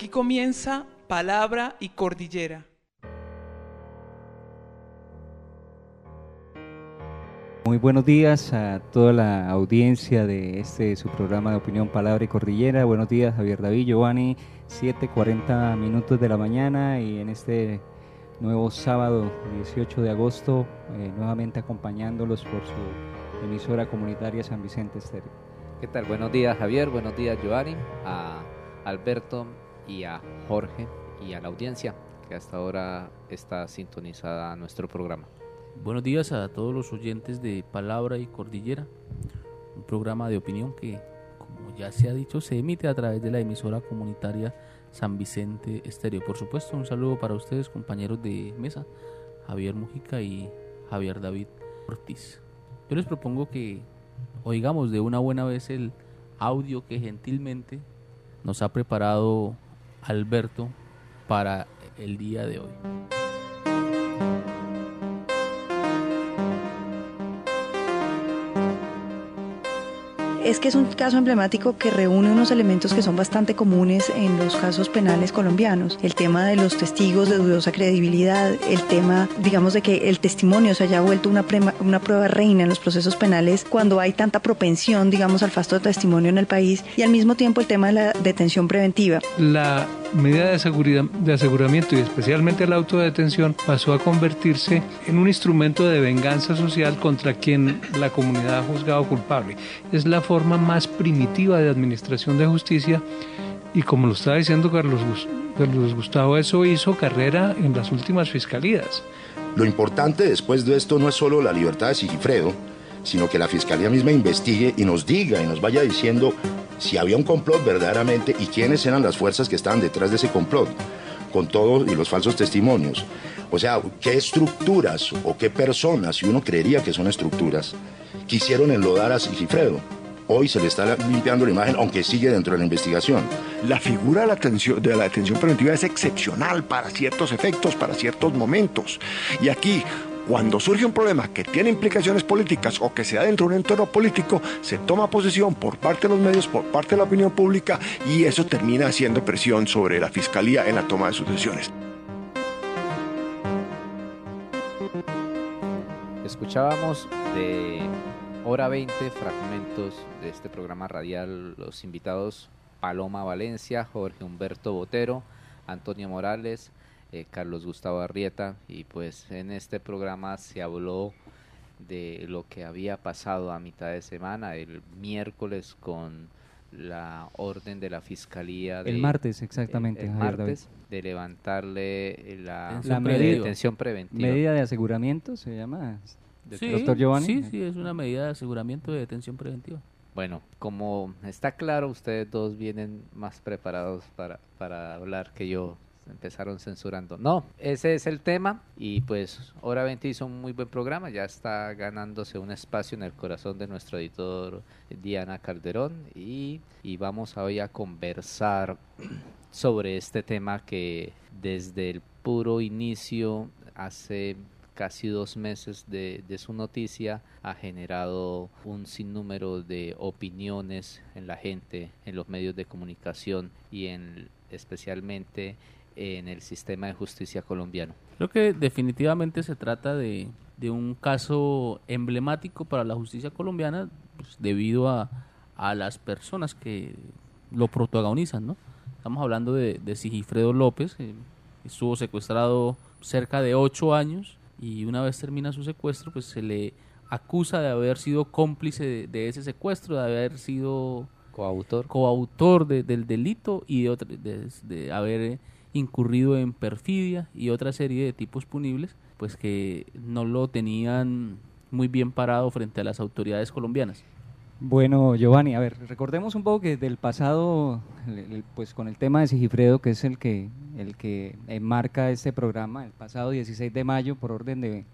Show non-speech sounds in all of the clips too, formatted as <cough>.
Aquí comienza Palabra y Cordillera. Muy buenos días a toda la audiencia de este su programa de opinión Palabra y Cordillera. Buenos días Javier David, Giovanni, 7.40 minutos de la mañana y en este nuevo sábado 18 de agosto, eh, nuevamente acompañándolos por su emisora comunitaria San Vicente Estéreo. ¿Qué tal? Buenos días Javier, buenos días Giovanni, a Alberto y a Jorge y a la audiencia que hasta ahora está sintonizada nuestro programa. Buenos días a todos los oyentes de Palabra y Cordillera, un programa de opinión que, como ya se ha dicho, se emite a través de la emisora comunitaria San Vicente Estéreo. Por supuesto, un saludo para ustedes, compañeros de mesa, Javier Mujica y Javier David Ortiz. Yo les propongo que oigamos de una buena vez el audio que gentilmente nos ha preparado Alberto para el día de hoy. Es que es un caso emblemático que reúne unos elementos que son bastante comunes en los casos penales colombianos. El tema de los testigos de dudosa credibilidad, el tema, digamos, de que el testimonio se haya vuelto una, una prueba reina en los procesos penales cuando hay tanta propensión, digamos, al falso testimonio en el país y al mismo tiempo el tema de la detención preventiva. La medida de, seguridad, de aseguramiento y especialmente la autodetención pasó a convertirse en un instrumento de venganza social contra quien la comunidad ha juzgado culpable. Es la forma más primitiva de administración de justicia y como lo estaba diciendo Carlos, Carlos Gustavo, eso hizo carrera en las últimas fiscalías. Lo importante después de esto no es solo la libertad de Sigifredo, sino que la fiscalía misma investigue y nos diga y nos vaya diciendo si había un complot verdaderamente y quiénes eran las fuerzas que estaban detrás de ese complot, con todos y los falsos testimonios. O sea, qué estructuras o qué personas, si uno creería que son estructuras, quisieron enlodar a Sigifredo. Hoy se le está limpiando la imagen, aunque sigue dentro de la investigación. La figura de la, atención, de la detención preventiva es excepcional para ciertos efectos, para ciertos momentos. Y aquí cuando surge un problema que tiene implicaciones políticas o que se da dentro de un entorno político, se toma posesión por parte de los medios, por parte de la opinión pública y eso termina haciendo presión sobre la fiscalía en la toma de sus decisiones. Escuchábamos de hora 20 fragmentos de este programa radial los invitados Paloma Valencia, Jorge Humberto Botero, Antonio Morales, eh, Carlos Gustavo Arrieta y pues en este programa se habló de lo que había pasado a mitad de semana, el miércoles con la orden de la fiscalía. el martes, exactamente. El, martes, de levantarle la, medida, detención preventiva. ¿Medida de aseguramiento se llama? Sí, doctor Giovanni. Sí, sí, es una medida de aseguramiento de detención preventiva. Bueno, como está claro, ustedes dos vienen más preparados para, para hablar que yo empezaron censurando. No, ese es el tema y pues Hora 20 hizo un muy buen programa, ya está ganándose un espacio en el corazón de nuestro editor Diana Calderón y, y vamos hoy a conversar sobre este tema que desde el puro inicio hace casi dos meses de, su noticia ha generado un sinnúmero de opiniones en la gente, en los medios de comunicación y en especialmente en el sistema de justicia colombiano. Creo que definitivamente se trata de, un caso emblemático para la justicia colombiana pues, debido a, las personas que lo protagonizan, ¿no? Estamos hablando de, de Sigifredo López, que estuvo secuestrado cerca de ocho años y una vez termina su secuestro, pues se le acusa de haber sido cómplice de, ese secuestro, de haber sido coautor, coautor del delito y de, de haber incurrido en perfidia y otra serie de tipos punibles, pues que no lo tenían muy bien parado frente a las autoridades colombianas. Bueno, Giovanni, a ver, recordemos un poco que del pasado, pues con el tema de Sigifredo, que es el que, el que enmarca este programa, el pasado 16 de mayo, por orden de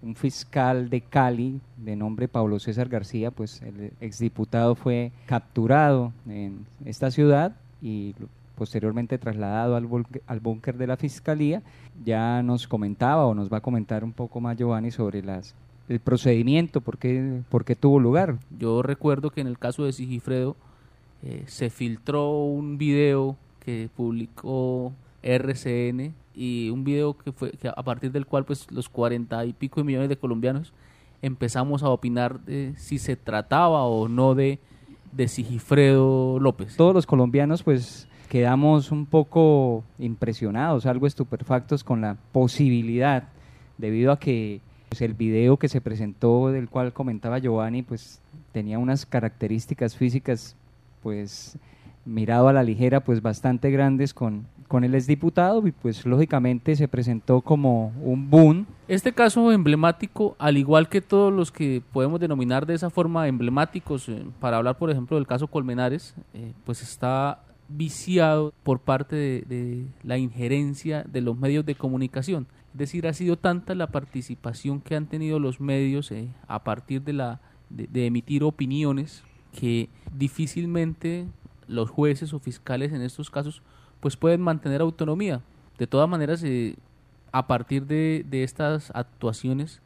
un fiscal de Cali de nombre Pablo César García, pues el exdiputado fue capturado en esta ciudad y posteriormente trasladado al, al búnker de la Fiscalía. Ya nos comentaba o nos va a comentar un poco más Giovanni sobre las el procedimiento, por qué, por qué tuvo lugar. Yo recuerdo que en el caso de Sigifredo eh, se filtró un video que publicó RCN y un video que fue que a partir del cual pues los cuarenta y pico de millones de colombianos empezamos a opinar de si se trataba o no de, de Sigifredo López. Todos los colombianos pues quedamos un poco impresionados, algo estupefactos con la posibilidad, debido a que pues, el video que se presentó, del cual comentaba Giovanni, pues tenía unas características físicas, pues mirado a la ligera, pues bastante grandes con, con el exdiputado y pues lógicamente se presentó como un boom. Este caso emblemático, al igual que todos los que podemos denominar de esa forma emblemáticos, eh, para hablar por ejemplo del caso Colmenares, eh, pues está viciado por parte de, la injerencia de los medios de comunicación. Decir, ha sido tanta la participación que han tenido los medios eh, a partir de, la, de, emitir opiniones que difícilmente los jueces o fiscales en estos casos pues pueden mantener autonomía. De todas maneras, eh, a partir de, estas actuaciones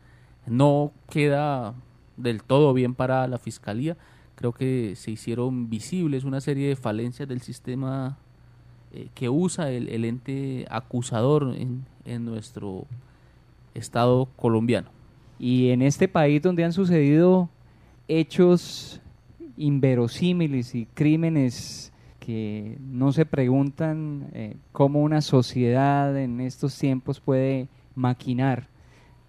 no queda del todo bien para la fiscalía creo que se hicieron visibles una serie de falencias del sistema eh, que usa el, ente acusador en, en nuestro Estado colombiano. Y en este país donde han sucedido hechos inverosímiles y crímenes que no se preguntan eh, cómo una sociedad en estos tiempos puede maquinar,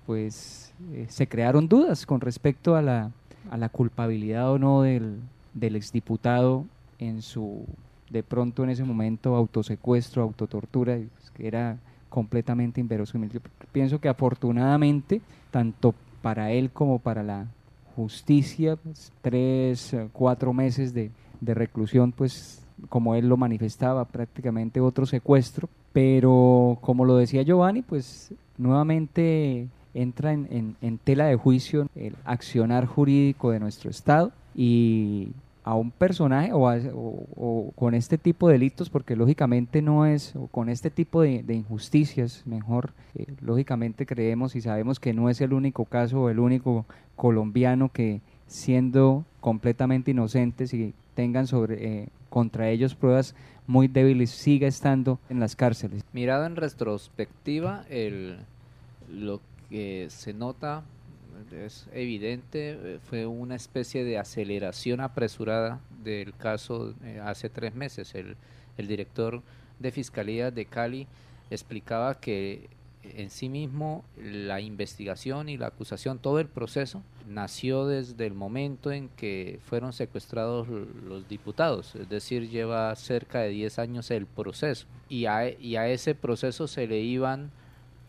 pues eh, se crearon dudas con respecto a la a la culpabilidad o no del, del exdiputado en su, de pronto en ese momento, autosecuestro, autotortura, pues, que era completamente inverosímil. Yo pienso que afortunadamente, tanto para él como para la justicia, pues, tres, cuatro meses de, reclusión, pues como él lo manifestaba, prácticamente otro secuestro, pero como lo decía Giovanni, pues nuevamente entra en, en, tela de juicio el accionar jurídico de nuestro Estado y a un personaje o, o, con este tipo de delitos, porque lógicamente no es, o con este tipo de, injusticias, mejor, eh, lógicamente creemos y sabemos que no es el único caso o el único colombiano que siendo completamente inocentes y tengan sobre eh, contra ellos pruebas muy débiles, siga estando en las cárceles. Mirado en retrospectiva, el, lo que se nota, es evidente, eh, fue una especie de aceleración apresurada del caso eh, hace tres meses. El, director de Fiscalía de Cali explicaba que en sí mismo la investigación y la acusación, todo el proceso, nació desde el momento en que fueron secuestrados los diputados, es decir, lleva cerca de 10 años el proceso y a, y a ese proceso se le iban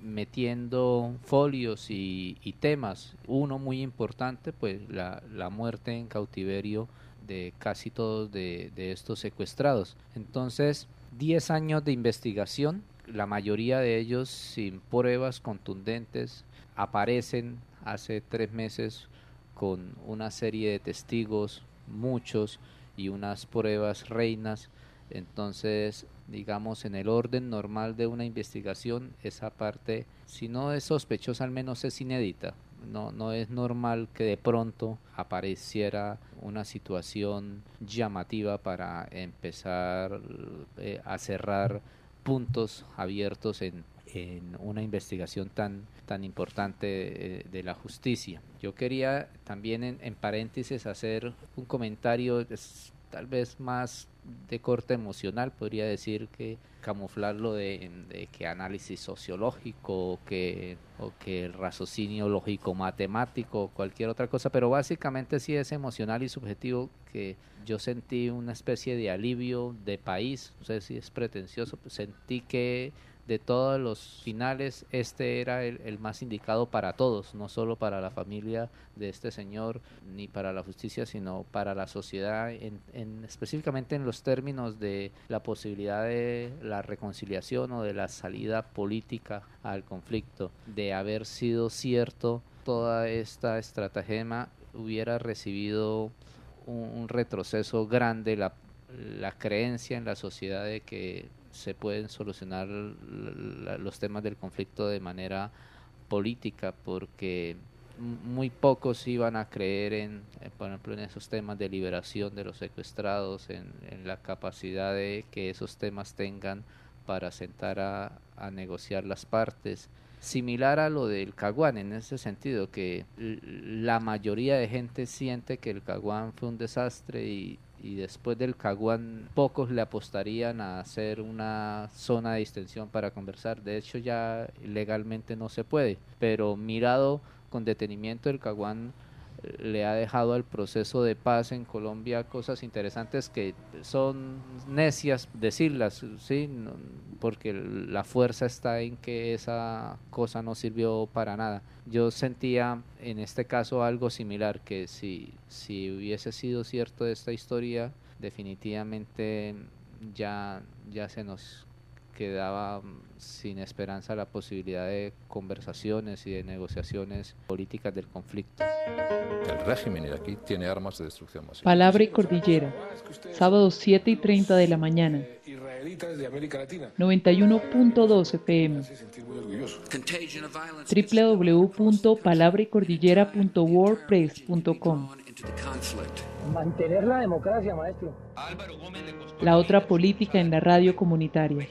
metiendo folios y, temas. Uno muy importante, pues la, la, muerte en cautiverio de casi todos de, de estos secuestrados. Entonces, 10 años de investigación, la mayoría de ellos sin pruebas contundentes, aparecen hace tres meses con una serie de testigos, muchos, y unas pruebas reinas. Entonces, digamos, en el orden normal de una investigación, esa parte, si no es sospechosa, al menos es inédita. No, no es normal que de pronto apareciera una situación llamativa para empezar eh, a cerrar puntos abiertos en, en una investigación tan, tan importante eh, de la justicia. Yo quería también en, en paréntesis hacer un comentario tal vez más de corte emocional, podría decir que camuflarlo de, de que análisis sociológico o que, o que el raciocinio lógico matemático o cualquier otra cosa, pero básicamente sí es emocional y subjetivo que yo sentí una especie de alivio de país, no sé si es pretencioso, sentí que de todos los finales, este era el, más indicado para todos, no solo para la familia de este señor, ni para la justicia, sino para la sociedad, en, en, específicamente en los términos de la posibilidad de la reconciliación o de la salida política al conflicto, de haber sido cierto toda esta estratagema hubiera recibido un, retroceso grande, la, la creencia en la sociedad de que se pueden solucionar los temas del conflicto de manera política porque muy pocos iban a creer en, eh, por ejemplo, en esos temas de liberación de los secuestrados, en, la capacidad de que esos temas tengan para sentar a, a negociar las partes. Similar a lo del Caguán en ese sentido, que la mayoría de gente siente que el Caguán fue un desastre y, y después del Caguán pocos le apostarían a hacer una zona de distensión para conversar. De hecho ya legalmente no se puede, pero mirado con detenimiento el Caguán le ha dejado al proceso de paz en Colombia cosas interesantes que son necias decirlas, ¿sí? porque la fuerza está en que esa cosa no sirvió para nada. Yo sentía en este caso algo similar, que si, si hubiese sido cierto esta historia, definitivamente ya, ya se nos quedaba mm, sin esperanza la posibilidad de conversaciones y de negociaciones políticas del conflicto. El régimen iraquí tiene armas de destrucción masiva. Palabra y Cordillera, sábado 7 y 30 de la mañana. 91.2 FM. www.palabraycordillera.wordpress.com Mantener la democracia, maestro. La otra política en la radio comunitaria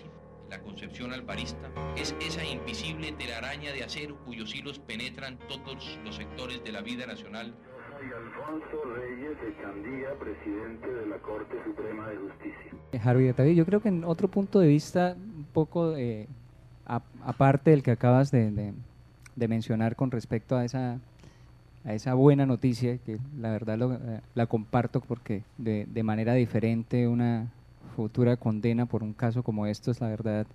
concepción alvarista, es esa invisible telaraña de acero cuyos hilos penetran todos los sectores de la vida nacional. Soy Alfonso Reyes de Chandía, presidente de la Corte Suprema de Justicia. Javier David, yo creo que en otro punto de vista, un poco eh, aparte del que acabas de, de, mencionar con respecto a esa a esa buena noticia, que la verdad lo, eh, la comparto porque de, de manera diferente una, futura condena por un caso como estos, la verdad,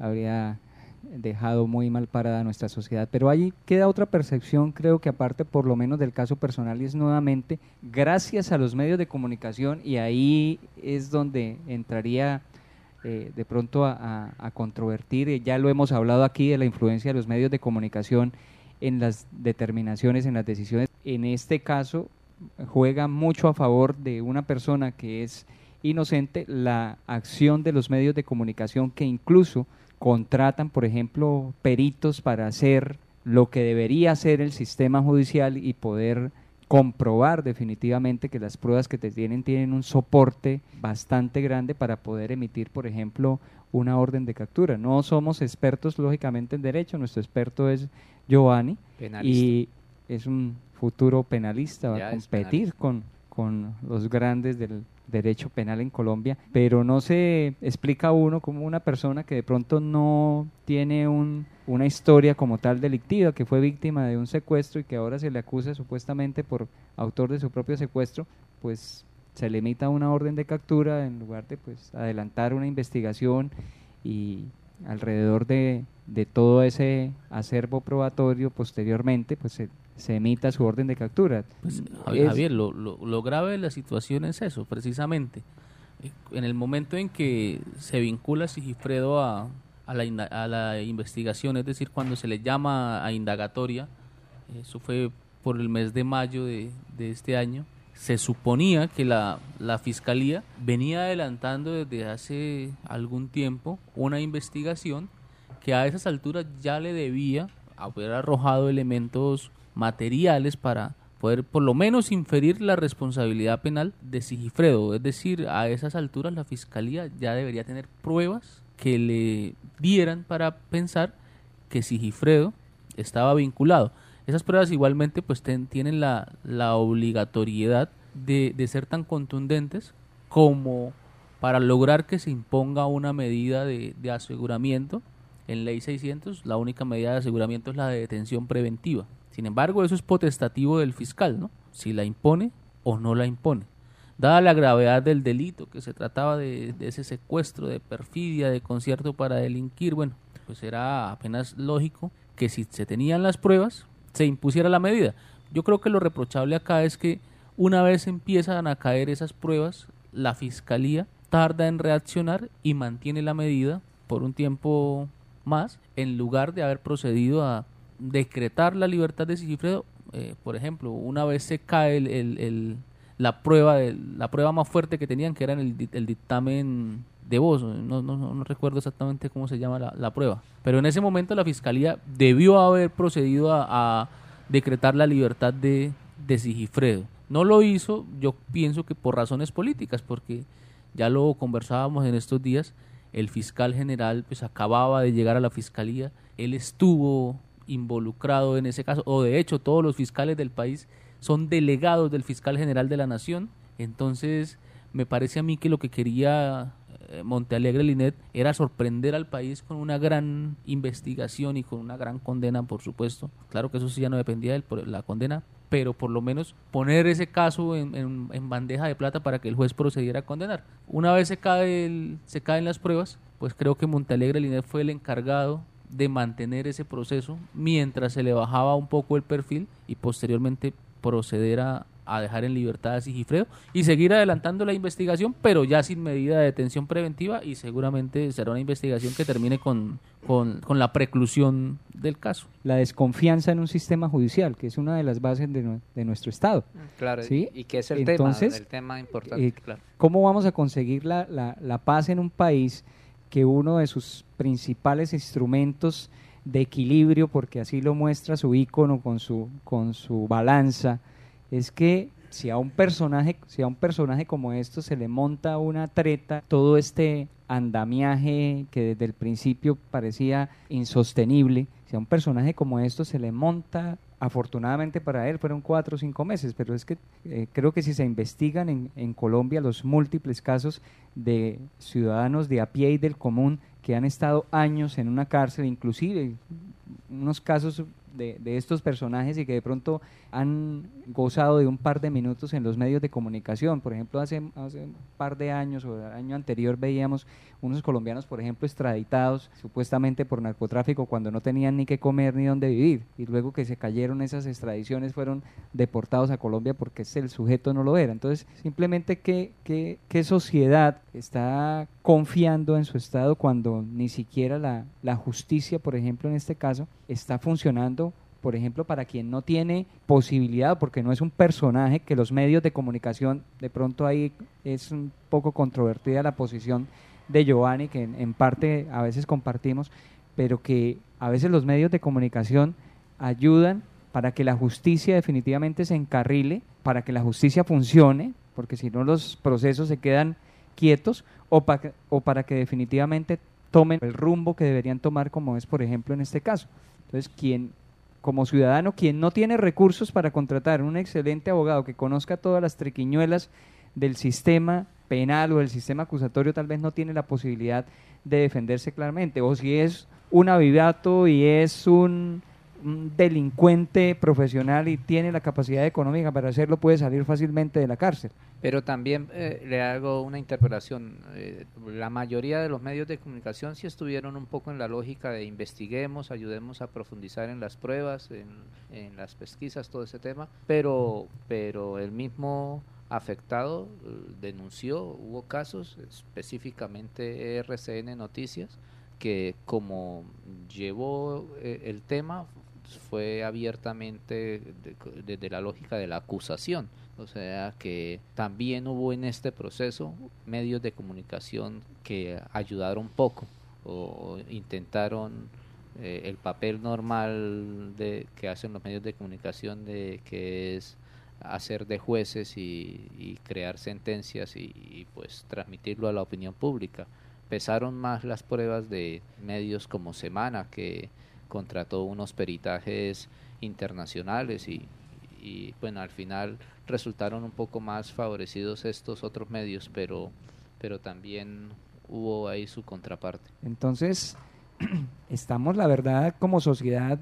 habría dejado muy mal parada nuestra sociedad. Pero ahí queda otra percepción, creo que aparte por lo menos del caso personal, y es nuevamente gracias a los medios de comunicación, y ahí es donde entraría eh, de pronto a, a, controvertir, ya lo hemos hablado aquí de la influencia de los medios de comunicación en las determinaciones, en las decisiones. En este caso juega mucho a favor de una persona que es inocente la acción de los medios de comunicación que incluso contratan, por ejemplo, peritos para hacer lo que debería hacer el sistema judicial y poder comprobar definitivamente que las pruebas que te tienen tienen un soporte bastante grande para poder emitir, por ejemplo, una orden de captura. No somos expertos, lógicamente, en derecho, nuestro experto es Giovanni y es un futuro penalista, va a competir con, con los grandes del, derecho penal en Colombia, pero no se explica uno como una persona que de pronto no tiene un, una historia como tal delictiva, que fue víctima de un secuestro y que ahora se le acusa supuestamente por autor de su propio secuestro, pues se le emita una orden de captura en lugar de pues adelantar una investigación y alrededor de, de todo ese acervo probatorio posteriormente, pues se se emita su orden de captura. Pues, Javier, lo, lo, grave de la situación es eso, precisamente. Eh, en el momento en que se vincula Sigifredo a, a, la, a la investigación, es decir, cuando se le llama a indagatoria, eso fue por el mes de mayo de, de este año, se suponía que la, la, Fiscalía venía adelantando desde hace algún tiempo una investigación que a esas alturas ya le debía haber arrojado elementos materiales para poder por lo menos inferir la responsabilidad penal de Sigifredo. Es decir, a esas alturas la Fiscalía ya debería tener pruebas que le dieran para pensar que Sigifredo estaba vinculado. Esas pruebas igualmente pues tienen la, la obligatoriedad de, de, ser tan contundentes como para lograr que se imponga una medida de, de aseguramiento. En ley 600 la única medida de aseguramiento es la de detención preventiva. Sin embargo, eso es potestativo del fiscal, ¿no? Si la impone o no la impone. Dada la gravedad del delito, que se trataba de, ese secuestro, de perfidia, de concierto para delinquir, bueno, pues era apenas lógico que si se tenían las pruebas, se impusiera la medida. Yo creo que lo reprochable acá es que una vez empiezan a caer esas pruebas, la fiscalía tarda en reaccionar y mantiene la medida por un tiempo más, en lugar de haber procedido a decretar la libertad de Sigifredo, eh, por ejemplo, una vez se cae el, el, la prueba de, la prueba más fuerte que tenían, que era el, el dictamen de voz, no, no, no, recuerdo exactamente cómo se llama la, la, prueba, pero en ese momento la fiscalía debió haber procedido a, decretar la libertad de, de Sigifredo. No lo hizo, yo pienso que por razones políticas, porque ya lo conversábamos en estos días, el fiscal general pues acababa de llegar a la fiscalía, él estuvo involucrado en ese caso, o de hecho todos los fiscales del país son delegados del fiscal general de la nación, entonces me parece a mí que lo que quería eh, Montealegre Linet era sorprender al país con una gran investigación y con una gran condena, por supuesto. Claro que eso sí ya no dependía de la condena, pero por lo menos poner ese caso en, en, bandeja de plata para que el juez procediera a condenar. Una vez se, cae se caen las pruebas, pues creo que Montalegre Linet fue el encargado de mantener ese proceso mientras se le bajaba un poco el perfil y posteriormente proceder a, a dejar en libertad a Sigifredo y seguir adelantando la investigación, pero ya sin medida de detención preventiva y seguramente será una investigación que termine con, con, la preclusión del caso. La desconfianza en un sistema judicial, que es una de las bases de, de nuestro Estado. Claro, ¿sí? y que es el, tema, el tema importante. Eh, ¿Cómo vamos a conseguir la, la, la paz en un país que uno de sus principales instrumentos de equilibrio, porque así lo muestra su icono con su, con su balanza, es que si a un personaje, si a un personaje como esto se le monta una treta, todo este andamiaje que desde el principio parecía insostenible, si a un personaje como esto se le monta, afortunadamente para él fueron cuatro o cinco meses, pero es que eh, creo que si se investigan en, Colombia los múltiples casos de ciudadanos de a pie y del común que han estado años en una cárcel, inclusive unos casos de, estos personajes y que de pronto han gozado de un par de minutos en los medios de comunicación. Por ejemplo, hace, hace un par de años o el año anterior veíamos unos colombianos, por ejemplo, extraditados supuestamente por narcotráfico cuando no tenían ni qué comer ni dónde vivir. Y luego que se cayeron esas extradiciones fueron deportados a Colombia porque el sujeto no lo era. Entonces, simplemente qué, qué, qué sociedad está confiando en su Estado cuando ni siquiera la, la justicia, por ejemplo, en este caso, está funcionando por ejemplo, para quien no tiene posibilidad, porque no es un personaje que los medios de comunicación, de pronto ahí es un poco controvertida la posición de Giovanni, que en, parte a veces compartimos, pero que a veces los medios de comunicación ayudan para que la justicia definitivamente se encarrile, para que la justicia funcione, porque si no los procesos se quedan quietos, o, o para que definitivamente tomen el rumbo que deberían tomar, como es, por ejemplo, en este caso. Entonces, quien como ciudadano, quien no tiene recursos para contratar un excelente abogado que conozca todas las triquiñuelas del sistema penal o del sistema acusatorio, tal vez no tiene la posibilidad de defenderse claramente. O si es un avivato y es un un delincuente profesional y tiene la capacidad económica para hacerlo, puede salir fácilmente de la cárcel. Pero también eh, le hago una interpelación. Eh, la mayoría de los medios de comunicación sí estuvieron un poco en la lógica de investiguemos, ayudemos a profundizar en las pruebas, en, las pesquisas, todo ese tema, pero, pero el mismo afectado eh, denunció, hubo casos, específicamente RCN Noticias, que como llevó el tema fue abiertamente desde la lógica de la acusación. O sea que también hubo en este proceso medios de comunicación que ayudaron poco o intentaron eh, el papel normal de que hacen los medios de comunicación de que es hacer de jueces y, crear sentencias y, y, pues transmitirlo a la opinión pública. Pesaron más las pruebas de medios como Semana que contrató unos peritajes internacionales y, y bueno, al final resultaron un poco más favorecidos estos otros medios, pero, pero también hubo ahí su contraparte. Entonces, <clears throat> estamos, la verdad, como sociedad,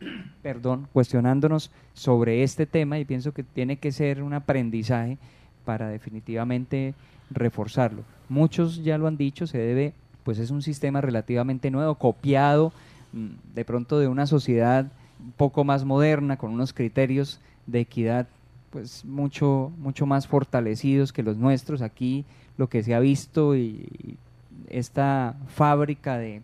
<clears throat> perdón, cuestionándonos sobre este tema y pienso que tiene que ser un aprendizaje para definitivamente reforzarlo. Muchos ya lo han dicho, se debe, pues es un sistema relativamente nuevo, copiado de pronto de una sociedad un poco más moderna, con unos criterios de equidad pues mucho, mucho más fortalecidos que los nuestros. Aquí lo que se ha visto y, esta fábrica de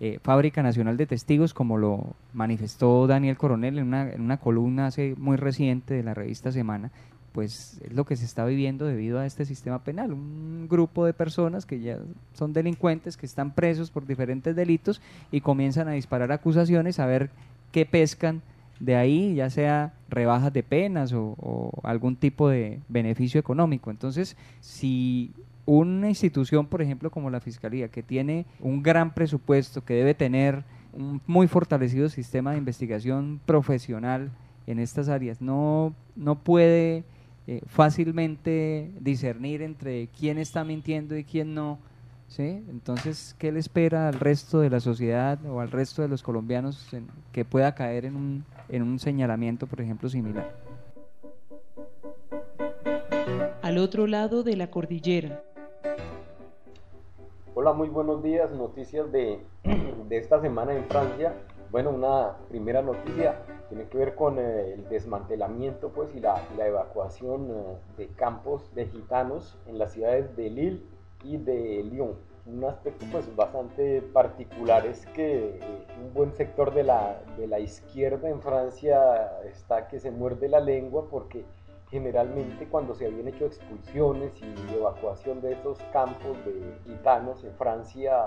eh, fábrica nacional de testigos, como lo manifestó Daniel Coronel en una, en una columna hace muy reciente de la revista Semana, pues es lo que se está viviendo debido a este sistema penal. Un grupo de personas que ya son delincuentes, que están presos por diferentes delitos y comienzan a disparar acusaciones a ver qué pescan de ahí, ya sea rebajas de penas o, algún tipo de beneficio económico. Entonces, si una institución, por ejemplo, como la Fiscalía, que tiene un gran presupuesto, que debe tener un muy fortalecido sistema de investigación profesional en estas áreas, no, no puede eh, fácilmente discernir entre quién está mintiendo y quién no. ¿sí? Entonces, ¿qué le espera al resto de la sociedad o al resto de los colombianos que pueda caer en un, en un señalamiento, por ejemplo, similar? Al otro lado de la cordillera. Hola, muy buenos días. Noticias de, <clears throat> de esta semana en Francia. Bueno, una primera noticia tiene que ver con eh, el desmantelamiento pues, y la, la evacuación eh, de campos de gitanos en las ciudades de Lille y de Lyon. Un aspecto pues, bastante particular es que eh, un buen sector de la, de la izquierda en Francia está que se muerde la lengua porque generalmente cuando se habían hecho expulsiones y evacuación de esos campos de gitanos en Francia,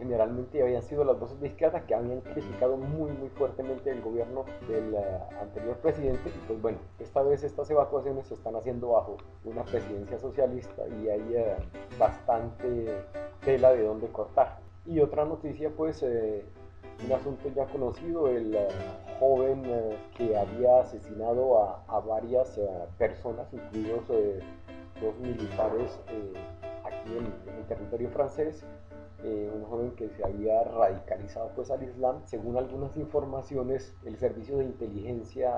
generalmente habían sido las voces de izquierda que habían criticado muy muy fuertemente el gobierno del eh, anterior presidente y pues bueno, esta vez estas evacuaciones se están haciendo bajo una presidencia socialista y hay eh, bastante tela de dónde cortar. Y otra noticia pues eh, un asunto ya conocido, el eh, joven eh, que había asesinado a, varias eh, personas, incluidos dos militares aquí en, el territorio francés, un joven que se había radicalizado pues al Islam. Según algunas informaciones, el servicio de inteligencia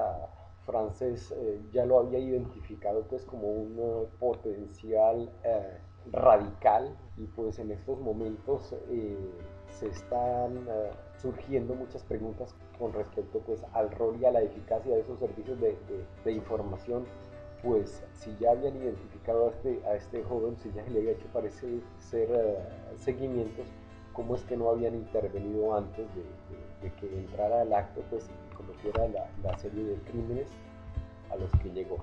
francés ya lo había identificado pues como un potencial radical y pues en estos momentos se están surgiendo muchas preguntas con respecto pues, al rol y a la eficacia de esos servicios de, de, información, pues si ya habían identificado a este, a este joven, si ya le había hecho parecer ser eh, seguimientos, ¿cómo es que no habían intervenido antes de, que entrara al acto pues, y cometiera la, la serie de crímenes a los que llegó?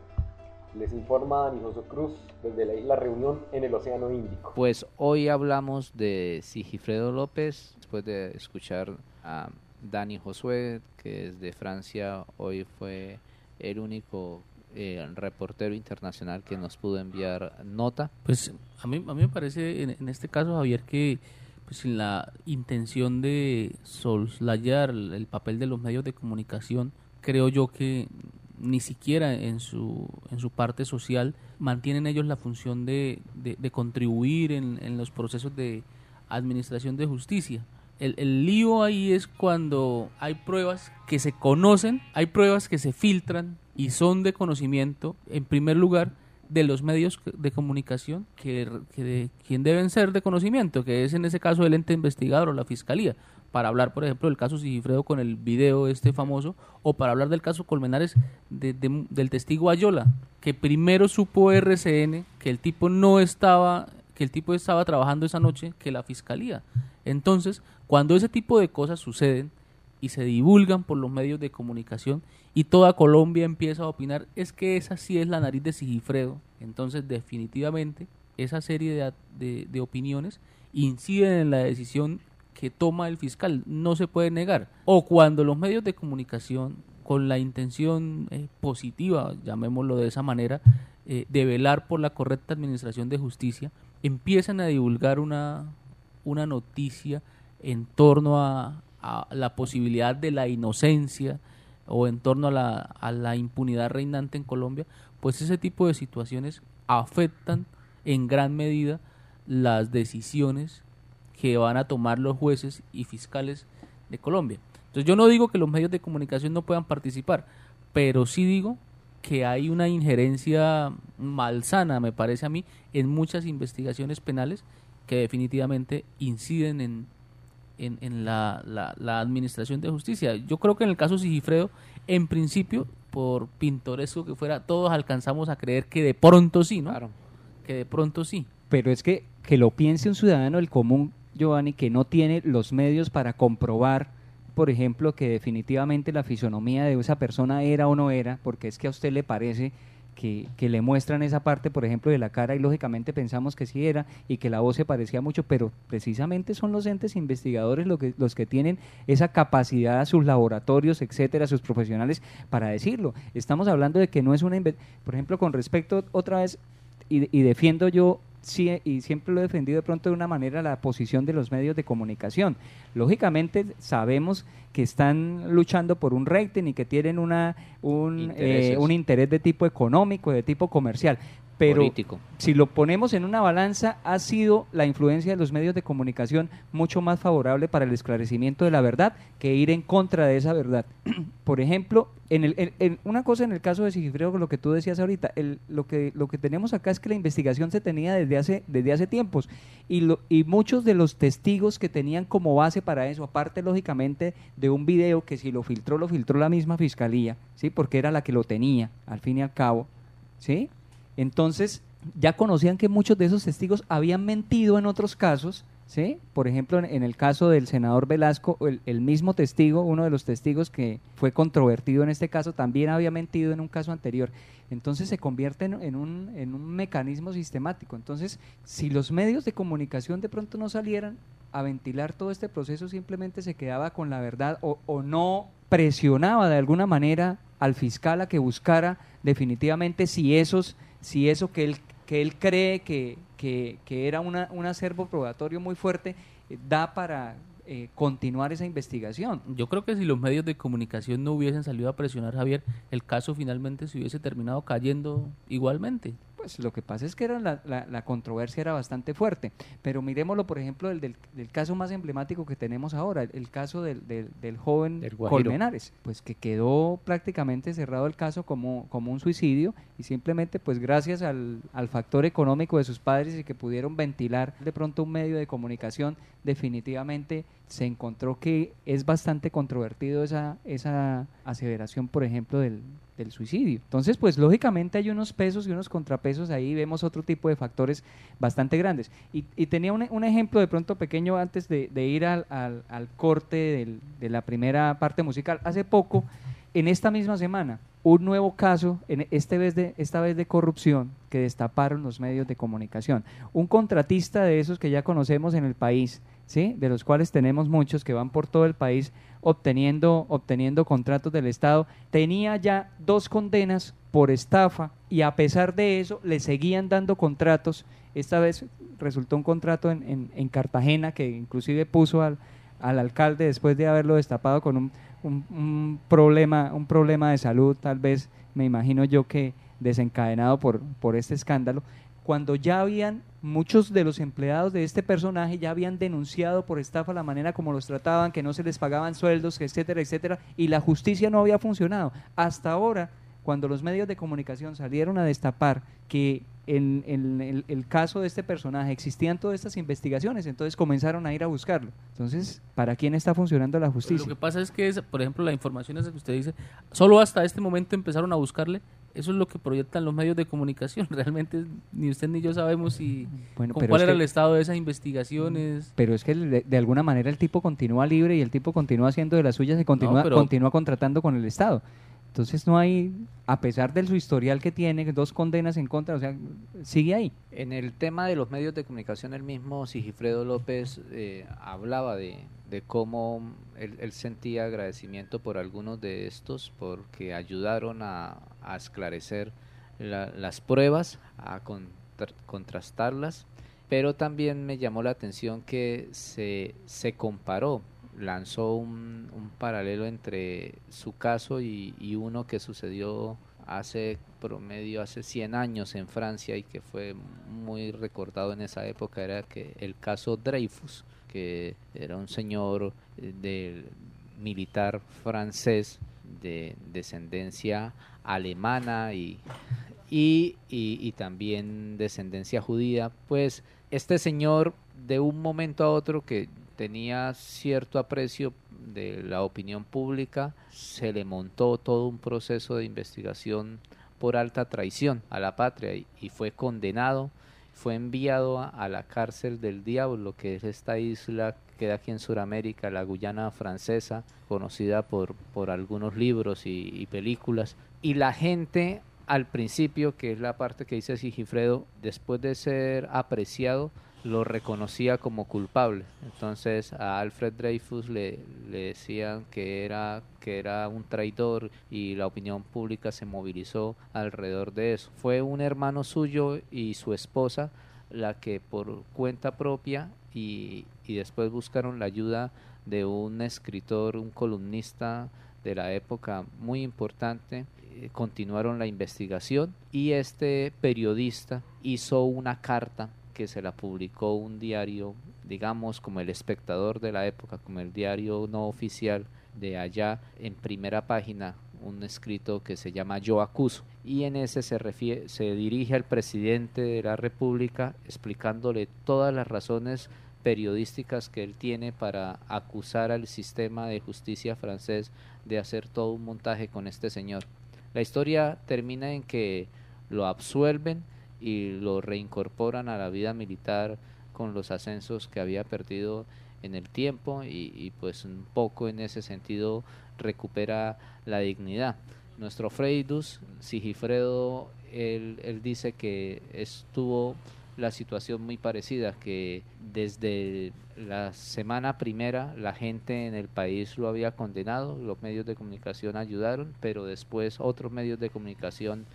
Les informa Dani José Cruz desde la isla Reunión en el Océano Índico. Pues hoy hablamos de Sigifredo López, después de escuchar a Dani Josué, que es de Francia, hoy fue el único eh, reportero internacional que nos pudo enviar nota. Pues a mí, a mí me parece en, este caso, Javier, que pues, sin la intención de soslayar el papel de los medios de comunicación, creo yo que ni siquiera en su, en su parte social mantienen ellos la función de, de, contribuir en, en, los procesos de administración de justicia. El, el, lío ahí es cuando hay pruebas que se conocen, hay pruebas que se filtran y son de conocimiento, en primer lugar, de los medios de comunicación que, de, quien deben ser de conocimiento, que es en ese caso el ente investigador o la fiscalía para hablar, por ejemplo, del caso Sigifredo con el video este famoso, o para hablar del caso Colmenares del testigo Ayola, que primero supo RCN que el tipo no estaba, que el tipo estaba trabajando esa noche que la fiscalía. Entonces, cuando ese tipo de cosas suceden y se divulgan por los medios de comunicación y toda Colombia empieza a opinar, es que esa sí es la nariz de Sigifredo. Entonces, definitivamente, esa serie de, de opiniones inciden en la decisión que toma el fiscal, no se puede negar. O cuando los medios de comunicación, con la intención eh, positiva, llamémoslo de esa manera, eh, de velar por la correcta administración de justicia, empiezan a divulgar una, una noticia en torno a, la posibilidad de la inocencia o en torno a la, a la impunidad reinante en Colombia, pues ese tipo de situaciones afectan en gran medida las decisiones que van a tomar los jueces y fiscales de Colombia. Entonces yo no digo que los medios de comunicación no puedan participar, pero sí digo que hay una injerencia malsana, me parece a mí, en muchas investigaciones penales que definitivamente inciden en, en, la, la, administración de justicia. Yo creo que en el caso Sigifredo, en principio, por pintoresco que fuera, todos alcanzamos a creer que de pronto sí, ¿no? Claro. Que de pronto sí. Pero es que que lo piense un ciudadano del común Giovanni, que no tiene los medios para comprobar, por ejemplo, que definitivamente la fisonomía de esa persona era o no era, porque es que a usted le parece que, que, le muestran esa parte, por ejemplo, de la cara y lógicamente pensamos que sí era y que la voz se parecía mucho, pero precisamente son los entes investigadores lo que, los que tienen esa capacidad, sus laboratorios, etcétera, sus profesionales para decirlo. Estamos hablando de que no es una... Por ejemplo, con respecto otra vez, y, y defiendo yo sí, y siempre lo he defendido de pronto de una manera la posición de los medios de comunicación. Lógicamente sabemos que están luchando por un rating y que tienen una, un, eh, un interés de tipo económico, de tipo comercial, pero si lo ponemos en una balanza, ha sido la influencia de los medios de comunicación mucho más favorable para el esclarecimiento de la verdad que ir en contra de esa verdad. <clears throat> Por ejemplo, en, el, una cosa en el caso de Sigifredo, lo que tú decías ahorita, el, lo, que, lo que tenemos acá es que la investigación se tenía desde hace, desde hace tiempos y, lo, y muchos de los testigos que tenían como base para eso, aparte lógicamente de un video que si lo filtró, lo filtró la misma fiscalía, ¿sí? porque era la que lo tenía, al fin y al cabo, ¿sí? Entonces, ya conocían que muchos de esos testigos habían mentido en otros casos, ¿sí? Por ejemplo, en, el caso del senador Velasco, el, mismo testigo, uno de los testigos que fue controvertido en este caso, también había mentido en un caso anterior. Entonces se convierte en, un, en un mecanismo sistemático. Entonces, si los medios de comunicación de pronto no salieran a ventilar todo este proceso, simplemente se quedaba con la verdad o, o no presionaba de alguna manera al fiscal a que buscara definitivamente si esos si eso que él, que él cree que, que, era una, un acervo probatorio muy fuerte eh, da para eh, continuar esa investigación. Yo creo que si los medios de comunicación no hubiesen salido a presionar, Javier, el caso finalmente se hubiese terminado cayendo igualmente. Pues lo que pasa es que era la, la, controversia era bastante fuerte, pero miremoslo, por ejemplo, el del, del caso más emblemático que tenemos ahora, el, caso del, del, joven Colmenares, pues que quedó prácticamente cerrado el caso como, como un suicidio y simplemente pues gracias al, al factor económico de sus padres y que pudieron ventilar de pronto un medio de comunicación, definitivamente se encontró que es bastante controvertido esa, esa aseveración, por ejemplo, del, del suicidio. Entonces, pues lógicamente hay unos pesos y unos contrapesos ahí, vemos otro tipo de factores bastante grandes. Y, tenía un, ejemplo de pronto pequeño antes de, ir al, al, corte de la primera parte musical. Hace poco, en esta misma semana, un nuevo caso, en este vez de, esta vez de corrupción, que destaparon los medios de comunicación. Un contratista de esos que ya conocemos en el país, ¿sí? de los cuales tenemos muchos que van por todo el país obteniendo, obteniendo contratos del Estado, tenía ya dos condenas por estafa y a pesar de eso le seguían dando contratos. Esta vez resultó un contrato en, en, Cartagena que inclusive puso al, al, alcalde después de haberlo destapado con un, un, problema, un problema de salud, tal vez me imagino yo que desencadenado por, por este escándalo, cuando ya habían muchos de los empleados de este personaje ya habían denunciado por estafa la manera como los trataban, que no se les pagaban sueldos, etcétera, etcétera, y la justicia no había funcionado. Hasta ahora, cuando los medios de comunicación salieron a destapar que en, el, caso de este personaje existían todas estas investigaciones, entonces comenzaron a ir a buscarlo. Entonces, ¿para quién está funcionando la justicia? Lo que pasa es que, por ejemplo, la información esa que usted dice, solo hasta este momento empezaron a buscarle eso es lo que proyectan los medios de comunicación. <laughs> Realmente ni usted ni yo sabemos si cuál era el estado de esas investigaciones. Pero es que de, alguna manera el tipo continúa libre y el tipo continúa haciendo de las suyas y continúa, continúa contratando con el Estado. Entonces no hay, a pesar de su historial que tiene, dos condenas en contra, o sea, sigue ahí. En el tema de los medios de comunicación, el mismo Sigifredo López eh, hablaba de, cómo él, sentía agradecimiento por algunos de estos, porque ayudaron a, esclarecer las pruebas, a contrastarlas, pero también me llamó la atención que se, se comparó lanzó un, paralelo entre su caso y, y, uno que sucedió hace promedio hace 100 años en Francia y que fue muy recordado en esa época era que el caso Dreyfus que era un señor eh, de militar francés de descendencia alemana y, y, y también descendencia judía pues este señor de un momento a otro que tenía cierto aprecio de la opinión pública, se le montó todo un proceso de investigación por alta traición a la patria y, fue condenado, fue enviado a, la cárcel del diablo, que es esta isla que queda aquí en Sudamérica, la Guyana francesa, conocida por, por algunos libros y, y películas. Y la gente al principio, que es la parte que dice Sigifredo, después de ser apreciado, lo reconocía como culpable. Entonces a Alfred Dreyfus le, decían que era, que era un traidor y la opinión pública se movilizó alrededor de eso. Fue un hermano suyo y su esposa la que por cuenta propia y, y después buscaron la ayuda de un escritor, un columnista de la época muy importante, eh, continuaron la investigación y este periodista hizo una carta que se la publicó un diario, digamos como el espectador de la época, como el diario no oficial de allá, en primera página, un escrito que se llama Yo acuso. Y en ese se, refiere, se dirige al presidente de la República explicándole todas las razones periodísticas que él tiene para acusar al sistema de justicia francés de hacer todo un montaje con este señor. La historia termina en que lo absuelven y lo reincorporan a la vida militar con los ascensos que había perdido en el tiempo y, pues un poco en ese sentido recupera la dignidad. Nuestro Freidus, Sigifredo, él, él dice que estuvo la situación muy parecida, que desde la semana primera la gente en el país lo había condenado, los medios de comunicación ayudaron, pero después otros medios de comunicación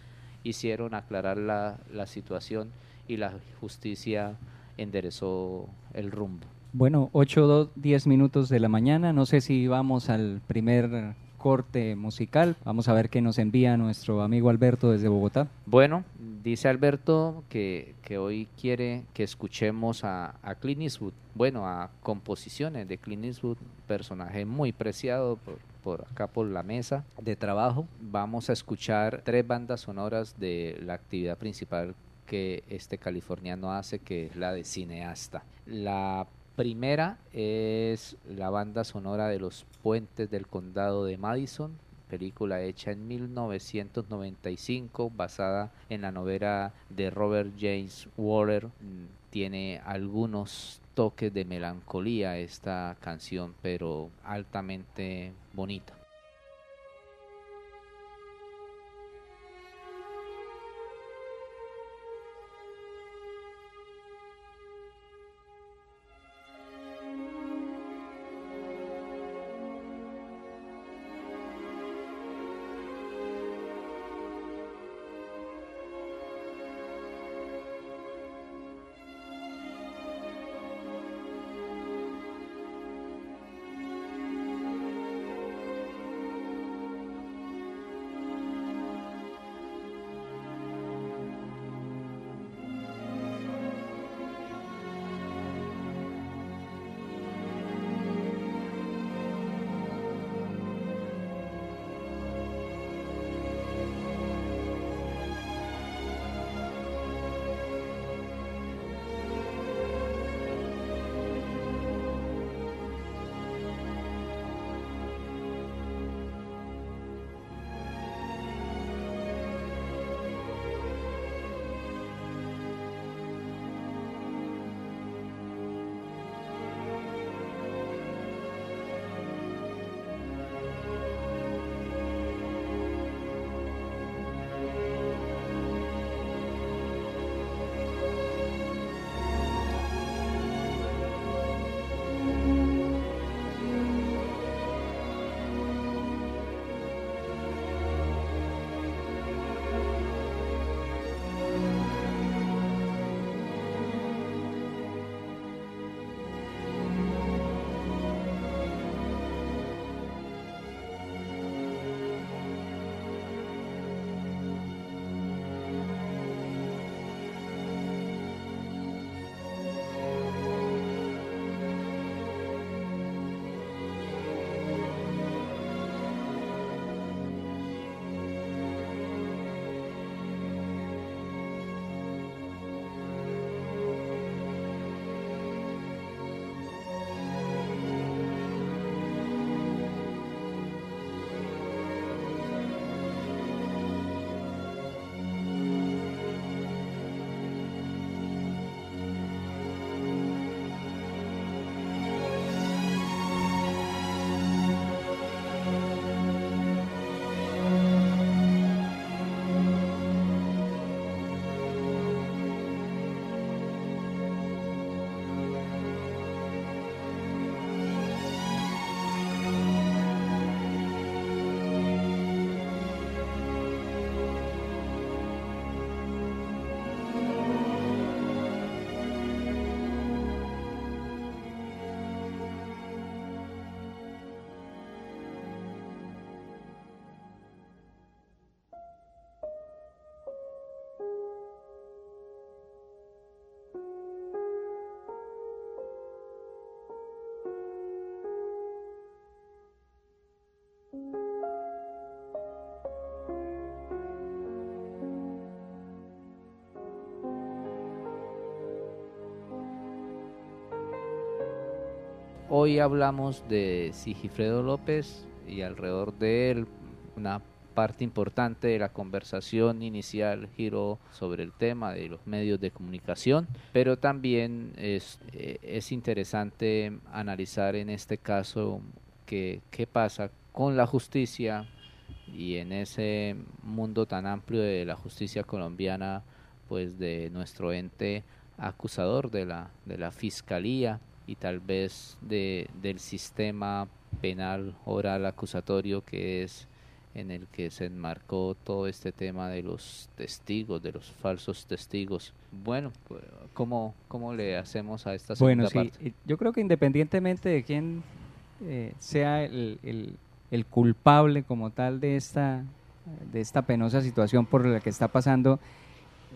hicieron aclarar la, la situación y la justicia enderezó el rumbo. Bueno, 8 10 minutos de la mañana. No sé si vamos al primer corte musical. Vamos a ver qué nos envía nuestro amigo Alberto desde Bogotá. Bueno, dice Alberto que, que hoy quiere que escuchemos a, a Clint Eastwood. Bueno, a composiciones de Clint Eastwood, personaje muy preciado por, por acá por la mesa de trabajo. Vamos a escuchar tres bandas sonoras de la actividad principal que este californiano hace, que es la de cineasta. La primera es la banda sonora de Los Puentes del Condado de Madison, película hecha en 1995 basada en la novela de Robert James Waller. Tiene algunos toques de melancolía esta canción, pero altamente bonita. Hoy hablamos de Sigifredo López y alrededor de él una parte importante de la conversación inicial giró sobre el tema de los medios de comunicación, pero también es, eh, es interesante analizar en este caso qué pasa con la justicia y en ese mundo tan amplio de la justicia colombiana, pues de nuestro ente acusador de la, de la fiscalía y tal vez de, del sistema penal oral acusatorio que es en el que se enmarcó todo este tema de los testigos, de los falsos testigos. Bueno, ¿cómo, cómo le hacemos a esta segunda bueno, sí, Yo creo que independientemente de quién eh, sea el, el, el, culpable como tal de esta, de esta penosa situación por la que está pasando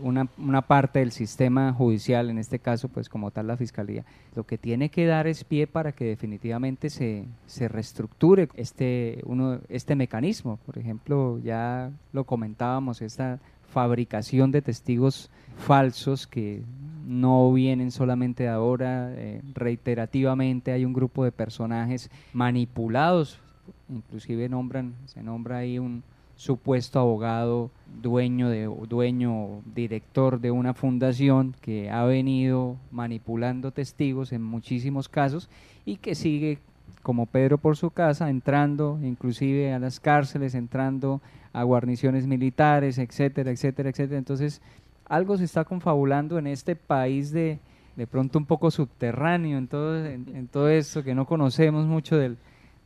una, una, parte del sistema judicial, en este caso, pues como tal la fiscalía, lo que tiene que dar es pie para que definitivamente se, se reestructure este, uno, este mecanismo. Por ejemplo, ya lo comentábamos, esta fabricación de testigos falsos que no vienen solamente de ahora, eh, reiterativamente hay un grupo de personajes manipulados, inclusive nombran, se nombra ahí un, supuesto abogado, dueño de dueño director de una fundación que ha venido manipulando testigos en muchísimos casos y que sigue como Pedro por su casa entrando inclusive a las cárceles, entrando a guarniciones militares, etcétera, etcétera, etcétera. Entonces, algo se está confabulando en este país de de pronto un poco subterráneo en todo en todo esto que no conocemos mucho del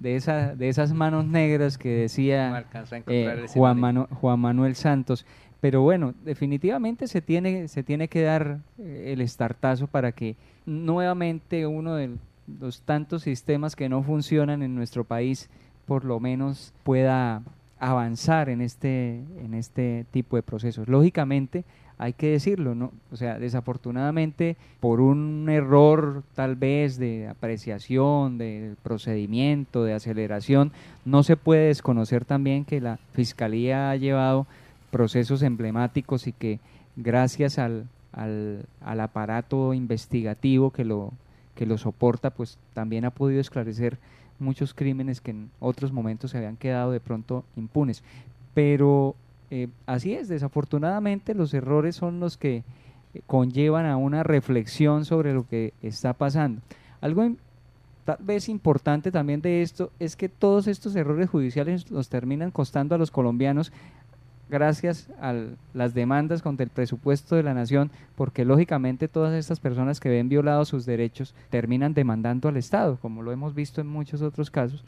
de, esa, de esas manos negras que decía eh, Juan, Juan Manuel Santos. Pero bueno, definitivamente se tiene, se tiene que dar eh, el estartazo para que nuevamente uno de los tantos sistemas que no funcionan en nuestro país por lo menos pueda avanzar en este, en este tipo de procesos. Lógicamente, hay que decirlo, ¿no? O sea, desafortunadamente, por un error tal vez de apreciación, de procedimiento, de aceleración, no se puede desconocer también que la Fiscalía ha llevado procesos emblemáticos y que gracias al, al, al aparato investigativo que lo, que lo soporta, pues también ha podido esclarecer muchos crímenes que en otros momentos se habían quedado de pronto impunes. Pero eh, así es, desafortunadamente los errores son los que eh, conllevan a una reflexión sobre lo que está pasando. Algo tal vez importante también de esto es que todos estos errores judiciales los terminan costando a los colombianos gracias a las demandas contra el presupuesto de la nación, porque lógicamente todas estas personas que ven violados sus derechos terminan demandando al Estado, como lo hemos visto en muchos otros casos.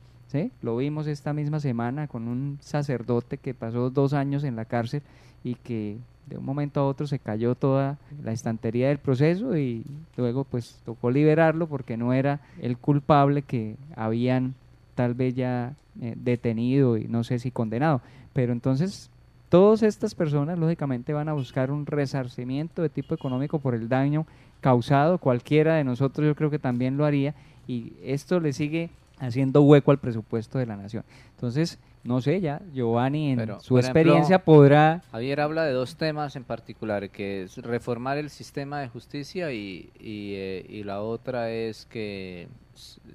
Lo vimos esta misma semana con un sacerdote que pasó dos años en la cárcel y que de un momento a otro se cayó toda la estantería del proceso y luego pues tocó liberarlo porque no era el culpable que habían tal vez ya eh, detenido y no sé si condenado. Pero entonces todas estas personas lógicamente van a buscar un resarcimiento de tipo económico por el daño causado, cualquiera de nosotros yo creo que también lo haría. Y esto le sigue haciendo hueco al presupuesto de la nación. Entonces, no sé, ya Giovanni en su experiencia podrá... Javier habla de dos temas en particular, que es reformar el sistema de justicia y, y, eh, la otra es que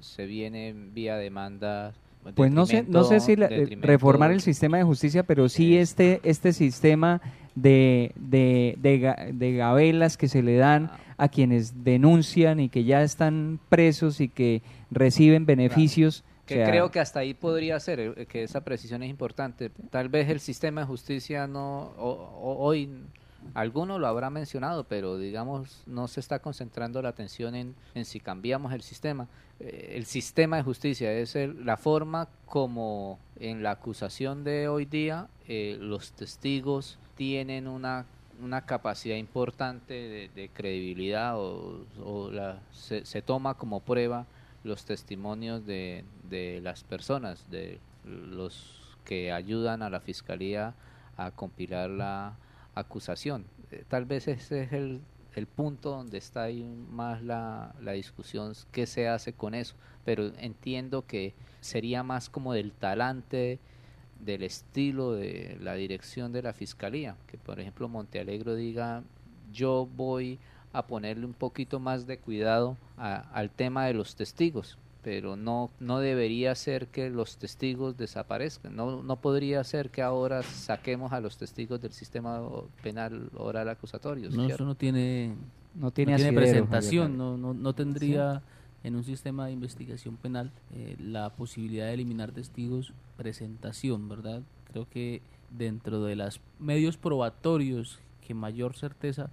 se viene vía demanda pues no sé, no sé si reformar el sistema de justicia, pero sí este, este sistema de, de, de, gabelas que se le dan ah. a quienes denuncian y que ya están presos y que reciben beneficios. Que creo que hasta ahí podría ser, eh, que esa precisión es importante. Tal vez el sistema de justicia no, hoy alguno lo habrá mencionado, pero digamos no se está concentrando la atención en, en si cambiamos el sistema. Eh, el sistema de justicia es la forma como en la acusación de hoy día eh, los testigos tienen una una capacidad importante de, credibilidad o, la, se, se, toma como prueba los testimonios de, de las personas, de los que ayudan a la fiscalía a compilar la acusación. Eh, tal vez ese es el, el punto donde está ahí más la, la discusión, qué se hace con eso, pero entiendo que sería más como del talante, del estilo de la dirección de la fiscalía, que por ejemplo Montealegro diga, yo voy a ponerle un poquito más de cuidado al tema de los testigos. pero no, no debería ser que los testigos desaparezcan. No, no podría ser que ahora saquemos a los testigos del sistema penal oral acusatorio. No, ¿cierto? eso no tiene, No tiene presentación, no, no, no tendría en un sistema de investigación penal eh, la posibilidad de eliminar testigos presentación, ¿verdad? Creo que dentro de los medios probatorios que mayor certeza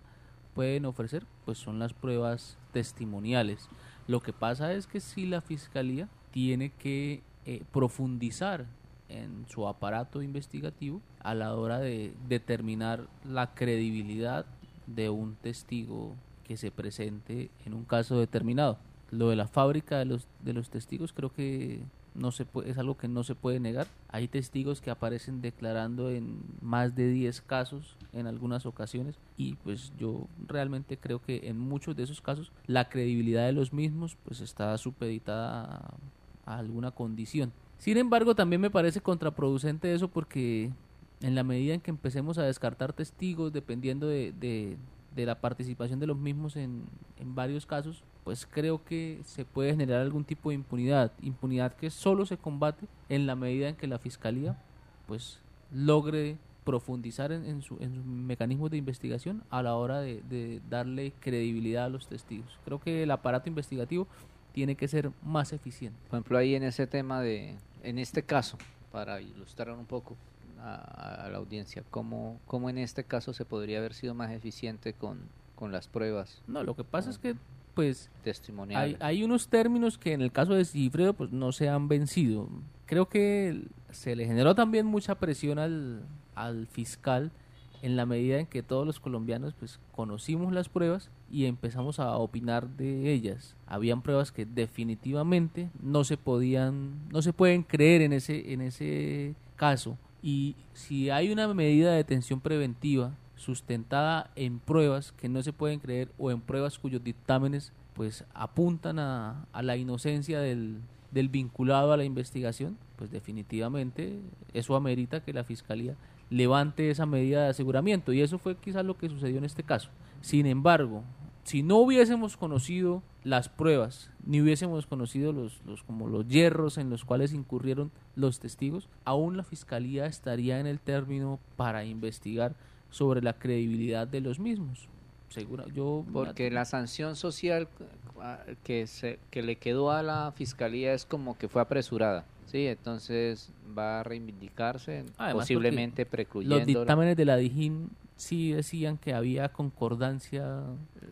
pueden ofrecer, pues son las pruebas testimoniales. Lo que pasa es que si la fiscalía tiene que eh, profundizar en su aparato investigativo a la hora de determinar la credibilidad de un testigo que se presente en un caso determinado. Lo de la fábrica de los, de los testigos creo que no se puede, es algo que no se puede negar. Hay testigos que aparecen declarando en más de 10 casos en algunas ocasiones y pues yo realmente creo que en muchos de esos casos la credibilidad de los mismos pues está supeditada a, alguna condición. Sin embargo, también me parece contraproducente eso porque en la medida en que empecemos a descartar testigos dependiendo de, de, de la participación de los mismos en, en varios casos, pues creo que se puede generar algún tipo de impunidad, impunidad que solo se combate en la medida en que la fiscalía pues logre profundizar en, en, su, en sus mecanismos de investigación a la hora de, de darle credibilidad a los testigos. Creo que el aparato investigativo tiene que ser más eficiente. Por ejemplo, ahí en ese tema de, en este caso, para ilustrar un poco a, a la audiencia, ¿cómo, ¿cómo en este caso se podría haber sido más eficiente con, con las pruebas? No, lo que pasa es que pues testimoniales. Hay, hay, unos términos que en el caso de Sigifredo pues no se han vencido. Creo que se le generó también mucha presión al, al fiscal en la medida en que todos los colombianos pues conocimos las pruebas y empezamos a opinar de ellas. Habían pruebas que definitivamente no se podían no se pueden creer en ese en ese caso y si hay una medida de detención preventiva sustentada en pruebas que no se pueden creer o en pruebas cuyos dictámenes pues apuntan a, a la inocencia del, del vinculado a la investigación, pues definitivamente eso amerita que la fiscalía levante esa medida de aseguramiento y eso fue quizás lo que sucedió en este caso. Sin embargo, si no hubiésemos conocido las pruebas, ni hubiésemos conocido los, los como los hierros en los cuales incurrieron los testigos, aún la fiscalía estaría en el término para investigar sobre la credibilidad de los mismos. Segura, yo porque la sanción social que se que le quedó a la fiscalía es como que fue apresurada. Sí, entonces va a reivindicarse, Además, posiblemente precluyendo. Los dictámenes de la DIJÍN sí decían que había concordancia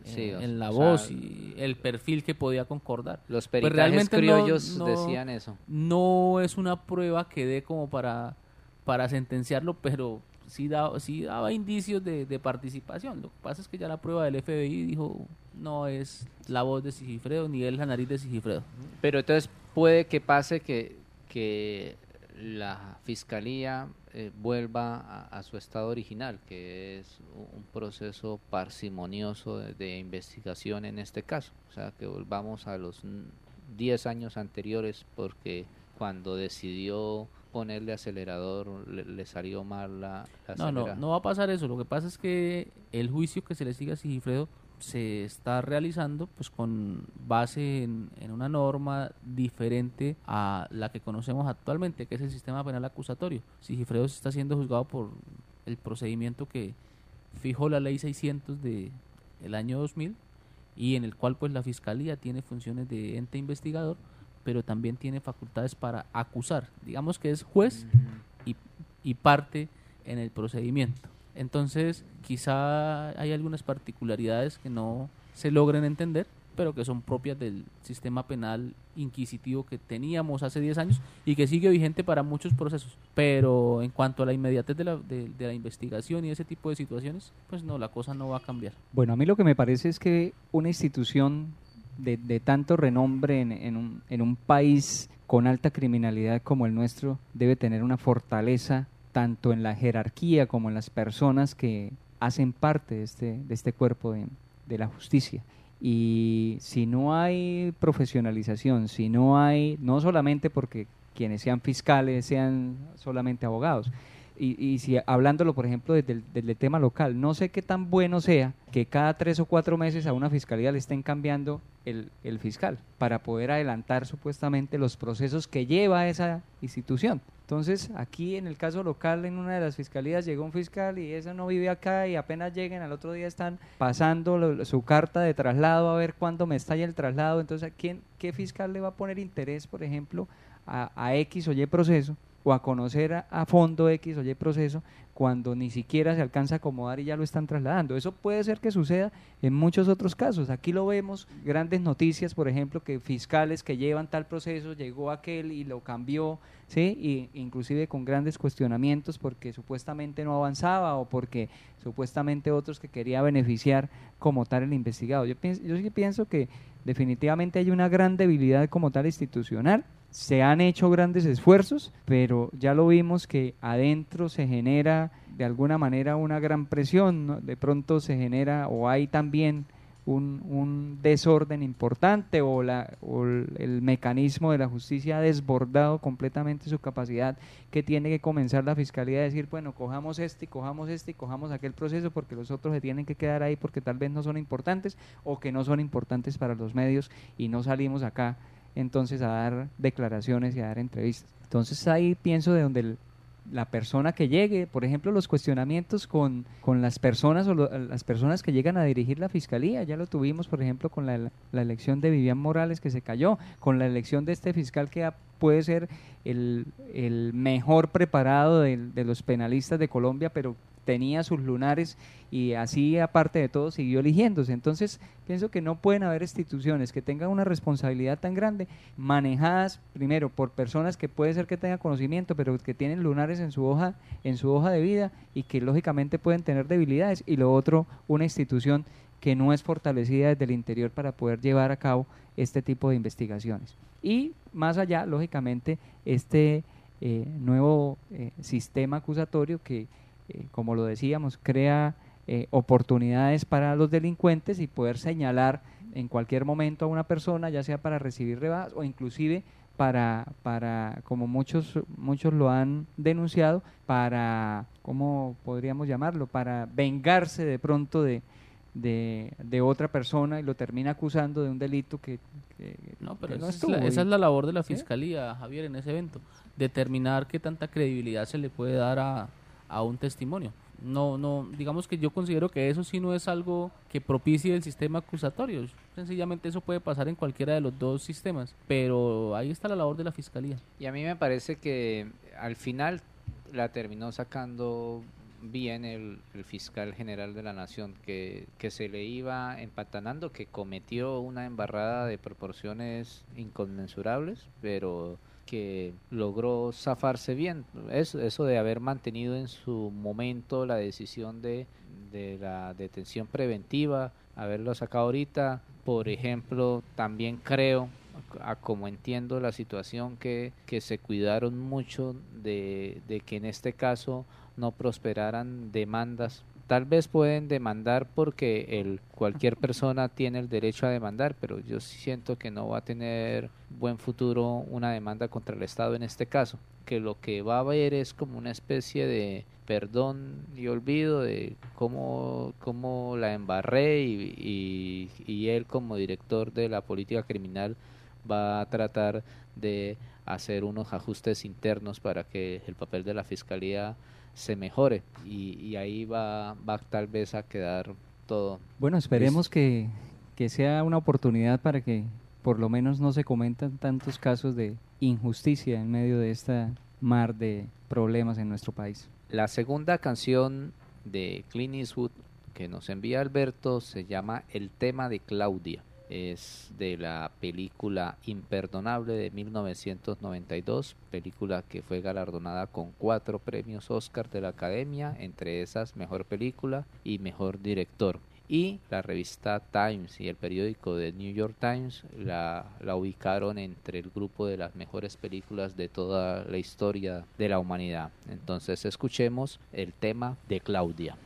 sí, en, en la voz sea, y el perfil que podía concordar. Los Pues peritajes realmente no- criollos no- decían eso. No es una prueba que dé como para, para sentenciarlo, pero sí, da, sí daba indicios de, participación. Lo que pasa es que ya la prueba del FBI dijo no es la voz de Sigifredo ni es la nariz de Sigifredo. Pero entonces puede que pase que, que la fiscalía eh, vuelva a, su estado original, que es un proceso parsimonioso de, de investigación en este caso. O sea, que volvamos a los 10 años anteriores porque cuando decidió ponerle acelerador le, le salió mal la, la No, no, no va a pasar eso. Lo que pasa es que el juicio que se le sigue a Sigifredo se está realizando pues con base en, en una norma diferente a la que conocemos actualmente, que es el sistema penal acusatorio. Sigifredo se está siendo juzgado por el procedimiento que fijó la ley 600 de el año 2000 y en el cual pues la fiscalía tiene funciones de ente investigador, pero también tiene facultades para acusar. Digamos que es juez y, y parte en el procedimiento. Entonces, quizá hay algunas particularidades que no se logren entender, pero que son propias del sistema penal inquisitivo que teníamos hace 10 años y que sigue vigente para muchos procesos. Pero en cuanto a la inmediatez de la, de, de la investigación y ese tipo de situaciones, pues no, la cosa no va a cambiar. Bueno, a mí lo que me parece es que una institución de, de tanto renombre en, en un, en un país con alta criminalidad como el nuestro debe tener una fortaleza tanto en la jerarquía como en las personas que hacen parte de este, de este cuerpo de, de la justicia. Y si no hay profesionalización, si no hay, no solamente porque quienes sean fiscales sean solamente abogados, y, y si hablándolo, por ejemplo, desde el, tema local, no sé qué tan bueno sea que cada tres o cuatro meses a una fiscalía le estén cambiando el, el fiscal para poder adelantar supuestamente los procesos que lleva esa institución. Entonces, aquí en el caso local, en una de las fiscalías llegó un fiscal y ese no vive acá y apenas lleguen al otro día están pasando su carta de traslado a ver cuándo me estalla el traslado. Entonces, ¿a quién, ¿qué fiscal le va a poner interés, por ejemplo, a, a X o Y proceso o a conocer a, fondo X o Y proceso cuando ni siquiera se alcanza a acomodar y ya lo están trasladando? Eso puede ser que suceda en muchos otros casos. Aquí lo vemos, grandes noticias, por ejemplo, que fiscales que llevan tal proceso, llegó aquel y lo cambió, ¿sí? Y inclusive con grandes cuestionamientos porque supuestamente no avanzaba o porque supuestamente otros que quería beneficiar como tal el investigado. Yo, pienso, yo sí pienso que definitivamente hay una gran debilidad como tal institucional. Se han hecho grandes esfuerzos, pero ya lo vimos que adentro se genera de alguna manera una gran presión, de pronto se genera o hay también un, un desorden importante o, la, o el, el mecanismo de la justicia ha desbordado completamente su capacidad que tiene que comenzar la fiscalía a decir, bueno, cojamos este y cojamos este y cojamos aquel proceso porque los otros se tienen que quedar ahí porque tal vez no son importantes o que no son importantes para los medios y no salimos acá entonces a dar declaraciones y a dar entrevistas. Entonces ahí pienso de donde el- la persona que llegue, por ejemplo, los cuestionamientos con, con las personas o lo- las personas que llegan a dirigir la fiscalía, ya lo tuvimos, por ejemplo, con la, elección de Vivian Morales que se cayó, con la elección de este fiscal que puede ser el, el mejor preparado de los penalistas de Colombia, pero tenía sus lunares y así aparte de todo siguió eligiéndose. Entonces pienso que no pueden haber instituciones que tengan una responsabilidad tan grande manejadas primero por personas que puede ser que tengan conocimiento, pero que tienen lunares en su hoja en su hoja de vida y que lógicamente pueden tener debilidades y lo otro una institución que no es fortalecida desde el interior para poder llevar a cabo este tipo de investigaciones. Y más allá, lógicamente, este eh, nuevo eh, sistema acusatorio que, eh, como lo decíamos, crea eh, oportunidades para los delincuentes y poder señalar en cualquier momento a una persona, ya sea para recibir rebajas o inclusive para, para como muchos, muchos lo han denunciado, para, ¿cómo podríamos llamarlo? Para vengarse de pronto de, de, de otra persona y lo termina acusando de un delito que, que- No, pero que no esa, es la, esa es la labor de la ¿Sí? fiscalía, Javier, en ese evento. Determinar qué tanta credibilidad se le puede dar a, a un testimonio. No, no, digamos que yo considero que eso sí no es algo que propicie el sistema acusatorio. Sencillamente eso puede pasar en cualquiera de los dos sistemas. Pero ahí está la labor de la fiscalía. Y a mí me parece que al final la terminó sacando bien el, fiscal general de la nación, que, que se le iba empatanando, que cometió una embarrada de proporciones inconmensurables, pero que logró zafarse bien. Eso, eso de haber mantenido en su momento la decisión de, de la detención preventiva, haberlo sacado ahorita, por ejemplo, también creo a como entiendo la situación que, que se cuidaron mucho de, de que en este caso no prosperaran demandas tal vez pueden demandar porque el cualquier persona tiene el derecho a demandar pero yo siento que no va a tener buen futuro una demanda contra el estado en este caso que lo que va a haber es como una especie de perdón y olvido de cómo, cómo la embarré y, y, y él como director de la política criminal va a tratar de hacer unos ajustes internos para que el papel de la fiscalía se mejore y, y ahí va, va tal vez a quedar todo. Bueno, esperemos que, que sea una oportunidad para que por lo menos no se comentan tantos casos de injusticia en medio de esta mar de problemas en nuestro país. La segunda canción de Clint Eastwood que nos envía Alberto se llama El tema de Claudia. Es de la película Imperdonable de 1992, película que fue galardonada con cuatro premios Oscar de la Academia, entre esas Mejor Película y Mejor Director. Y la revista Times y el periódico de New York Times la, la ubicaron entre el grupo de las mejores películas de toda la historia de la humanidad. Entonces escuchemos el tema de Claudia.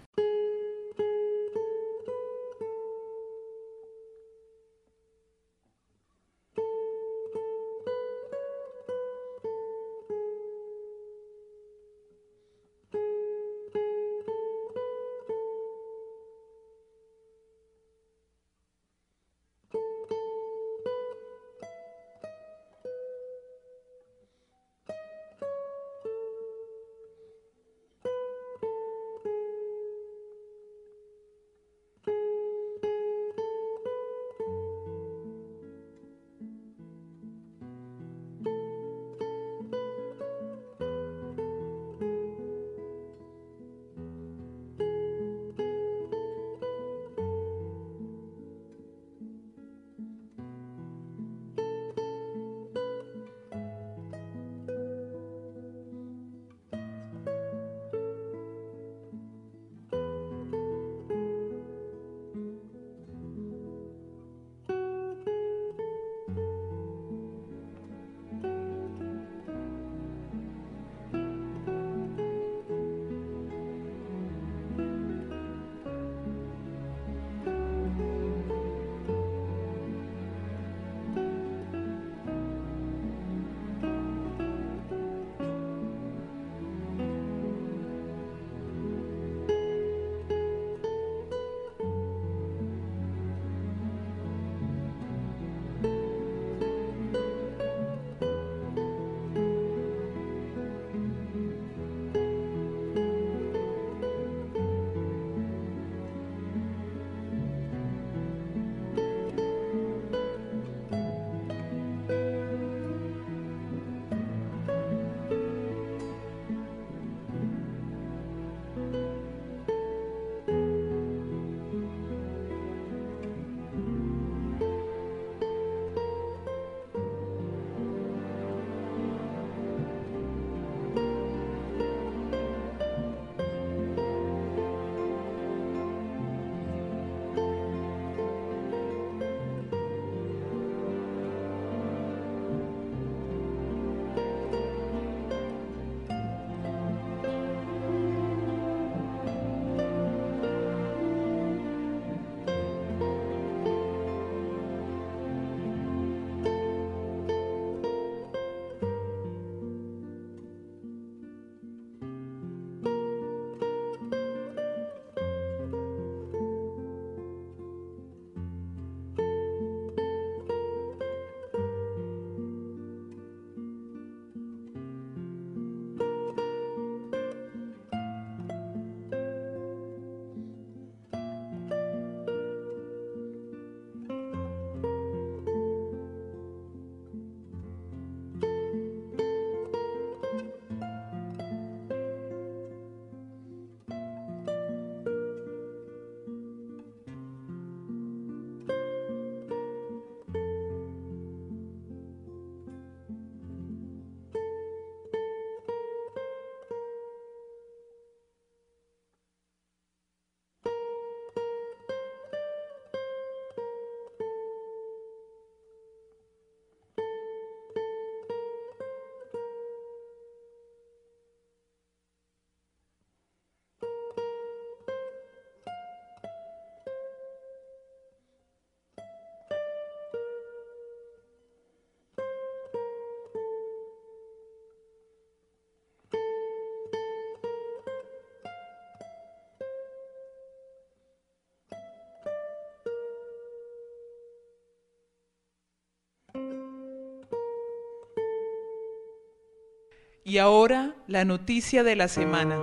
Y ahora la noticia de la semana.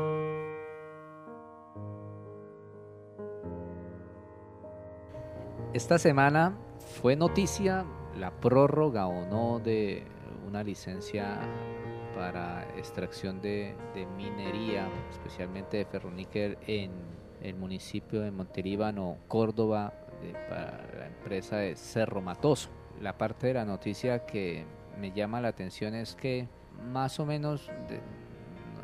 Esta semana fue noticia la prórroga o no de una licencia para extracción de, minería, especialmente de ferroníquel en el municipio de Montelíbano, Córdoba, para la empresa de Cerro Matoso. La parte de la noticia que me llama la atención es que más o menos,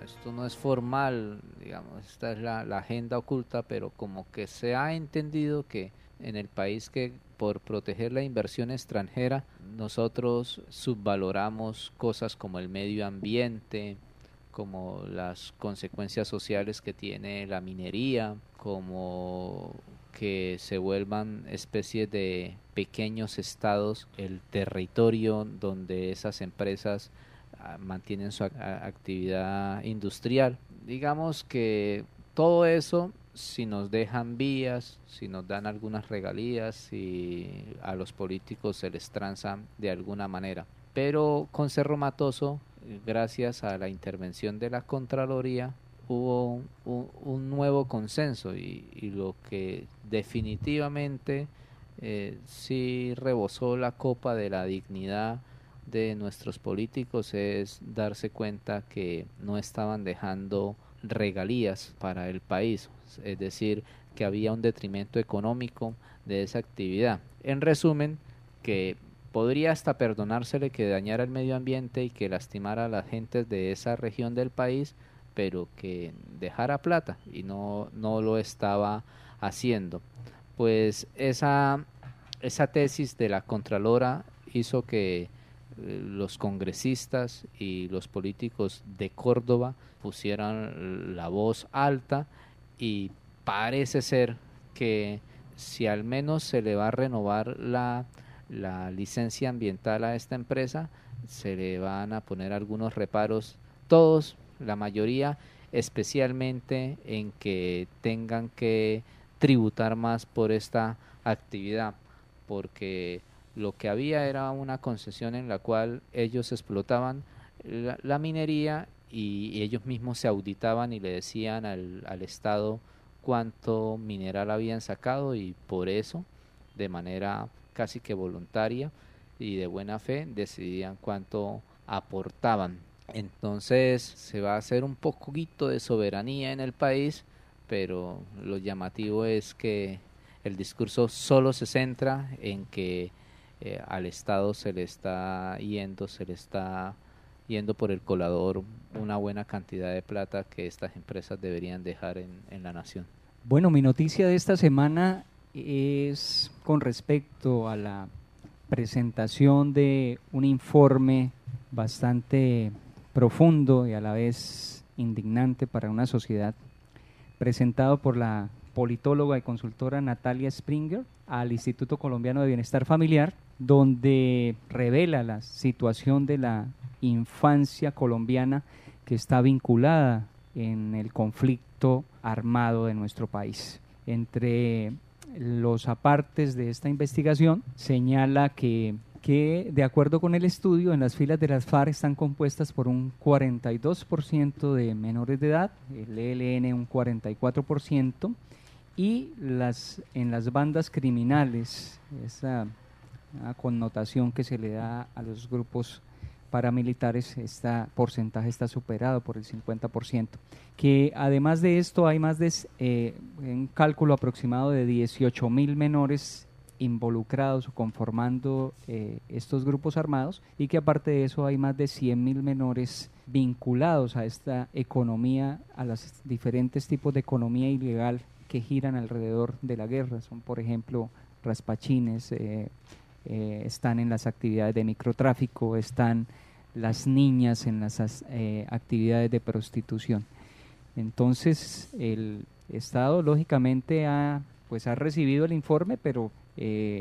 esto no es formal, digamos, esta es la agenda oculta, pero como que se ha entendido que en el país que por proteger la inversión extranjera nosotros subvaloramos cosas como el medio ambiente, como las consecuencias sociales que tiene la minería, como que se vuelvan especies de pequeños estados el territorio donde esas empresas mantienen su actividad industrial. Digamos que todo eso si nos dejan vías, si nos dan algunas regalías, si a los políticos se les tranza de alguna manera. Pero con Cerro Matoso, gracias a la intervención de la Contraloría, hubo un, nuevo consenso y, lo que definitivamente eh, sí rebosó la copa de la dignidad de nuestros políticos es darse cuenta que no estaban dejando regalías para el país, es decir, que había un detrimento económico de esa actividad. En resumen, que podría hasta perdonársele que dañara el medio ambiente y que lastimara a las gentes de esa región del país, pero que dejara plata y no, no lo estaba haciendo. Pues esa, esa tesis de la Contralora hizo que los congresistas y los políticos de Córdoba pusieran la voz alta y parece ser que si al menos se le va a renovar la, la licencia ambiental a esta empresa, se le van a poner algunos reparos, todos, la mayoría, especialmente en que tengan que tributar más por esta actividad, porque lo que había era una concesión en la cual ellos explotaban la, minería y, ellos mismos se auditaban y le decían al, al Estado cuánto mineral habían sacado y por eso, de manera casi que voluntaria y de buena fe, decidían cuánto aportaban. Entonces se va a hacer un poquito de soberanía en el país, pero lo llamativo es que el discurso solo se centra en que eh, al Estado se le está yendo, se le está yendo por el colador una buena cantidad de plata que estas empresas deberían dejar en, en la nación. Bueno, mi noticia de esta semana es con respecto a la presentación de un informe bastante profundo y a la vez indignante para una sociedad, presentado por la politóloga y consultora Natalia Springer al Instituto Colombiano de Bienestar Familiar, donde revela la situación de la infancia colombiana que está vinculada en el conflicto armado de nuestro país. Entre los apartes de esta investigación señala que, que, de acuerdo con el estudio, en las filas de las FARC están compuestas por un 42% de menores de edad, el ELN un 44%, y las, en las bandas criminales, esa connotación que se le da a los grupos paramilitares, este porcentaje está superado por el 50%. Que además de esto hay más de eh, un cálculo aproximado de 18 mil menores involucrados o conformando eh, estos grupos armados y que aparte de eso hay más de 100 mil menores vinculados a esta economía, a los diferentes tipos de economía ilegal que giran alrededor de la guerra. Son, por ejemplo, raspachines, eh, eh, están en las actividades de microtráfico, están las niñas en las eh, actividades de prostitución. Entonces, el Estado lógicamente ha, pues, ha recibido el informe, pero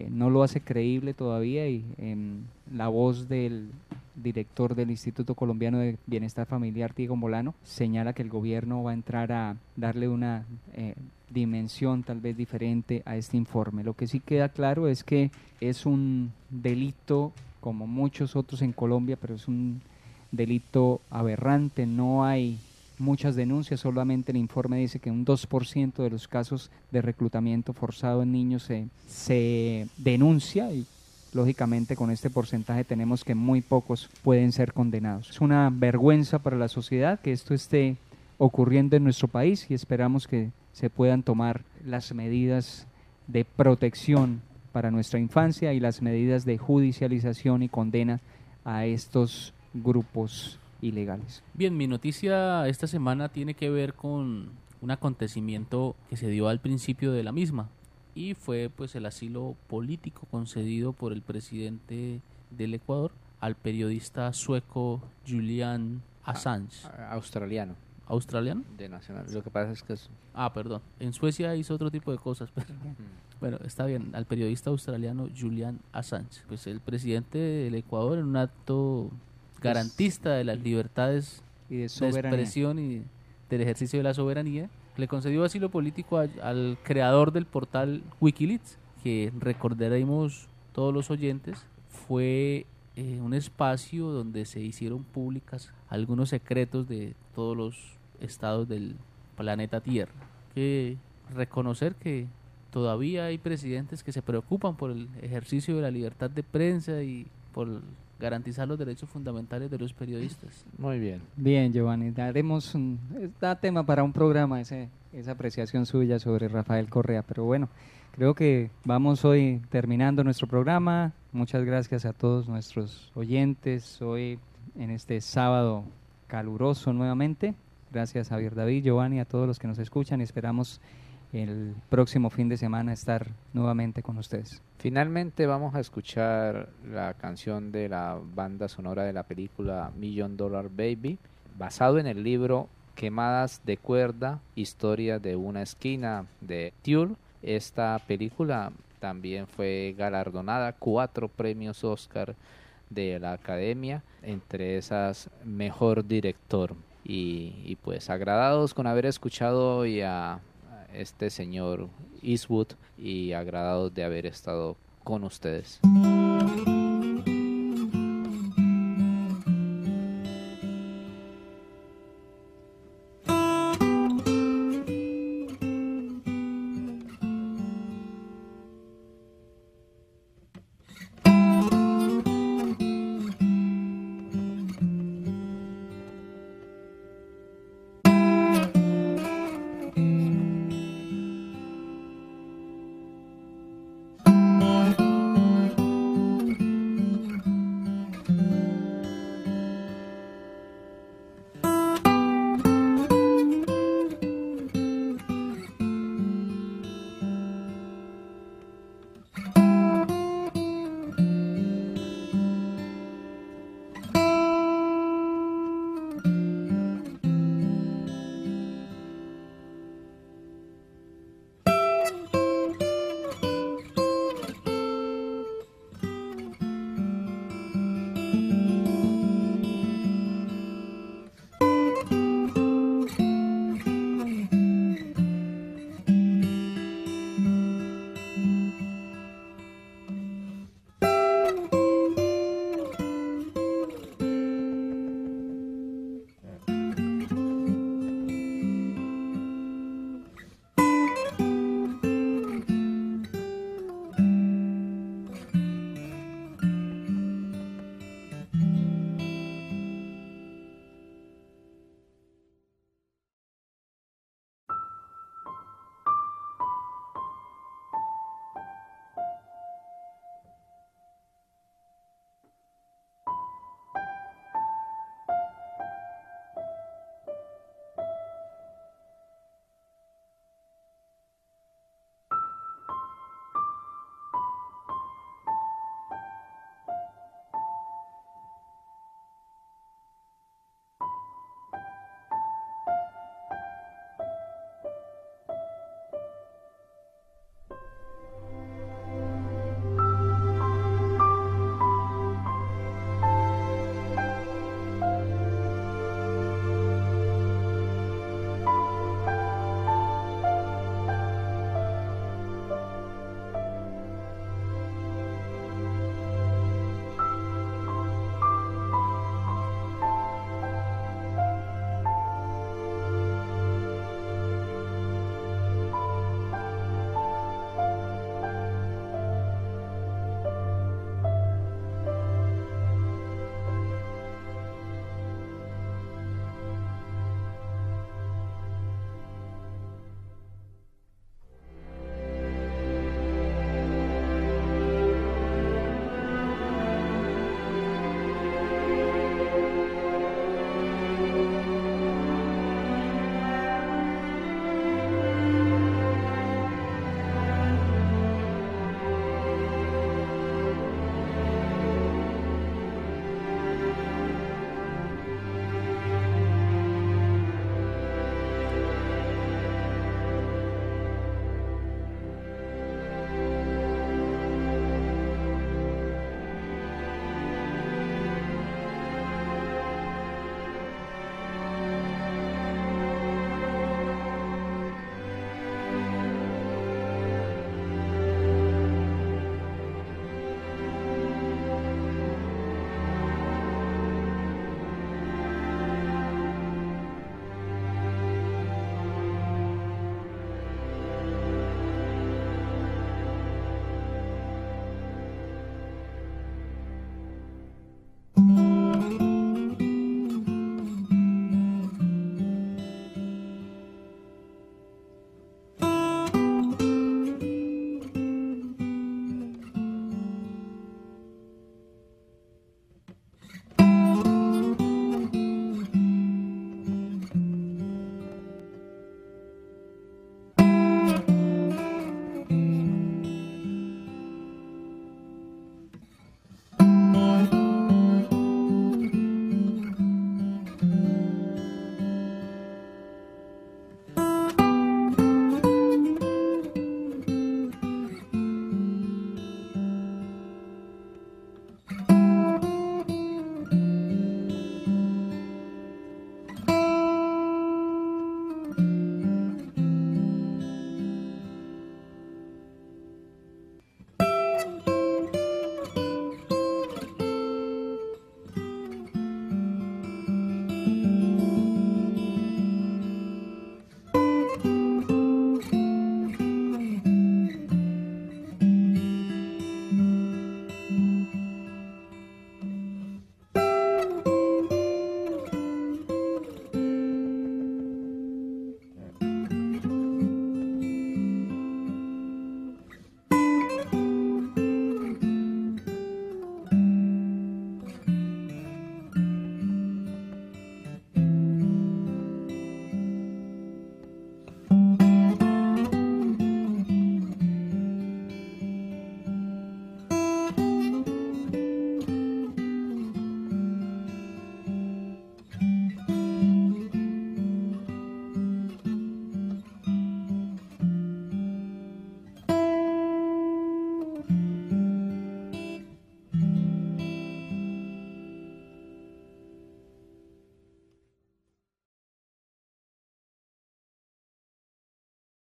no lo hace creíble todavía y en la voz del director del Instituto Colombiano de Bienestar Familiar, Diego Molano, señala que el gobierno va a entrar a darle una eh, dimensión tal vez diferente a este informe. Lo que sí queda claro es que es un delito, como muchos otros en Colombia, pero es un delito aberrante, no hay muchas denuncias, solamente el informe dice que un 2% de los casos de reclutamiento forzado en niños se, se denuncia y lógicamente con este porcentaje tenemos que muy pocos pueden ser condenados. Es una vergüenza para la sociedad que esto esté ocurriendo en nuestro país y esperamos que se puedan tomar las medidas de protección para nuestra infancia y las medidas de judicialización y condena a estos grupos ilegales. Bien, mi noticia esta semana tiene que ver con un acontecimiento que se dio al principio de la misma y fue pues el asilo político concedido por el presidente del Ecuador al periodista sueco Julian Assange. australiano. ¿Australiano? De nacional. Lo que pasa es que es... Ah, perdón. En Suecia hizo otro tipo de cosas, <laughs> pero... Bueno, está bien. Al periodista australiano Julian Assange. Pues el presidente del Ecuador en un acto garantista de las libertades y de, expresión y del ejercicio de la soberanía, le concedió asilo político al creador del portal Wikileaks, que recordaremos todos los oyentes, fue eh, un espacio donde se hicieron públicas algunos secretos de todos los estados del planeta Tierra. Que reconocer que todavía hay presidentes que se preocupan por el ejercicio de la libertad de prensa y por garantizar los derechos fundamentales de los periodistas. Muy bien. Bien, Giovanni, daremos un da tema para un programa ese, esa apreciación suya sobre Rafael Correa, pero bueno, creo que vamos hoy terminando nuestro programa. Muchas gracias a todos nuestros oyentes hoy en este sábado caluroso nuevamente. Gracias Javier David, Giovanni, a todos los que nos escuchan y esperamos el próximo fin de semana estar nuevamente con ustedes. Finalmente vamos a escuchar la canción de la banda sonora de la película Million Dollar Baby, basado en el libro Quemadas de cuerda, historia de una esquina de Tulle. Esta película también fue galardonada cuatro premios Oscar de la Academia, entre esas mejor director. Y, pues agradados con haber escuchado hoy a este señor Eastwood y agradados de haber estado con ustedes.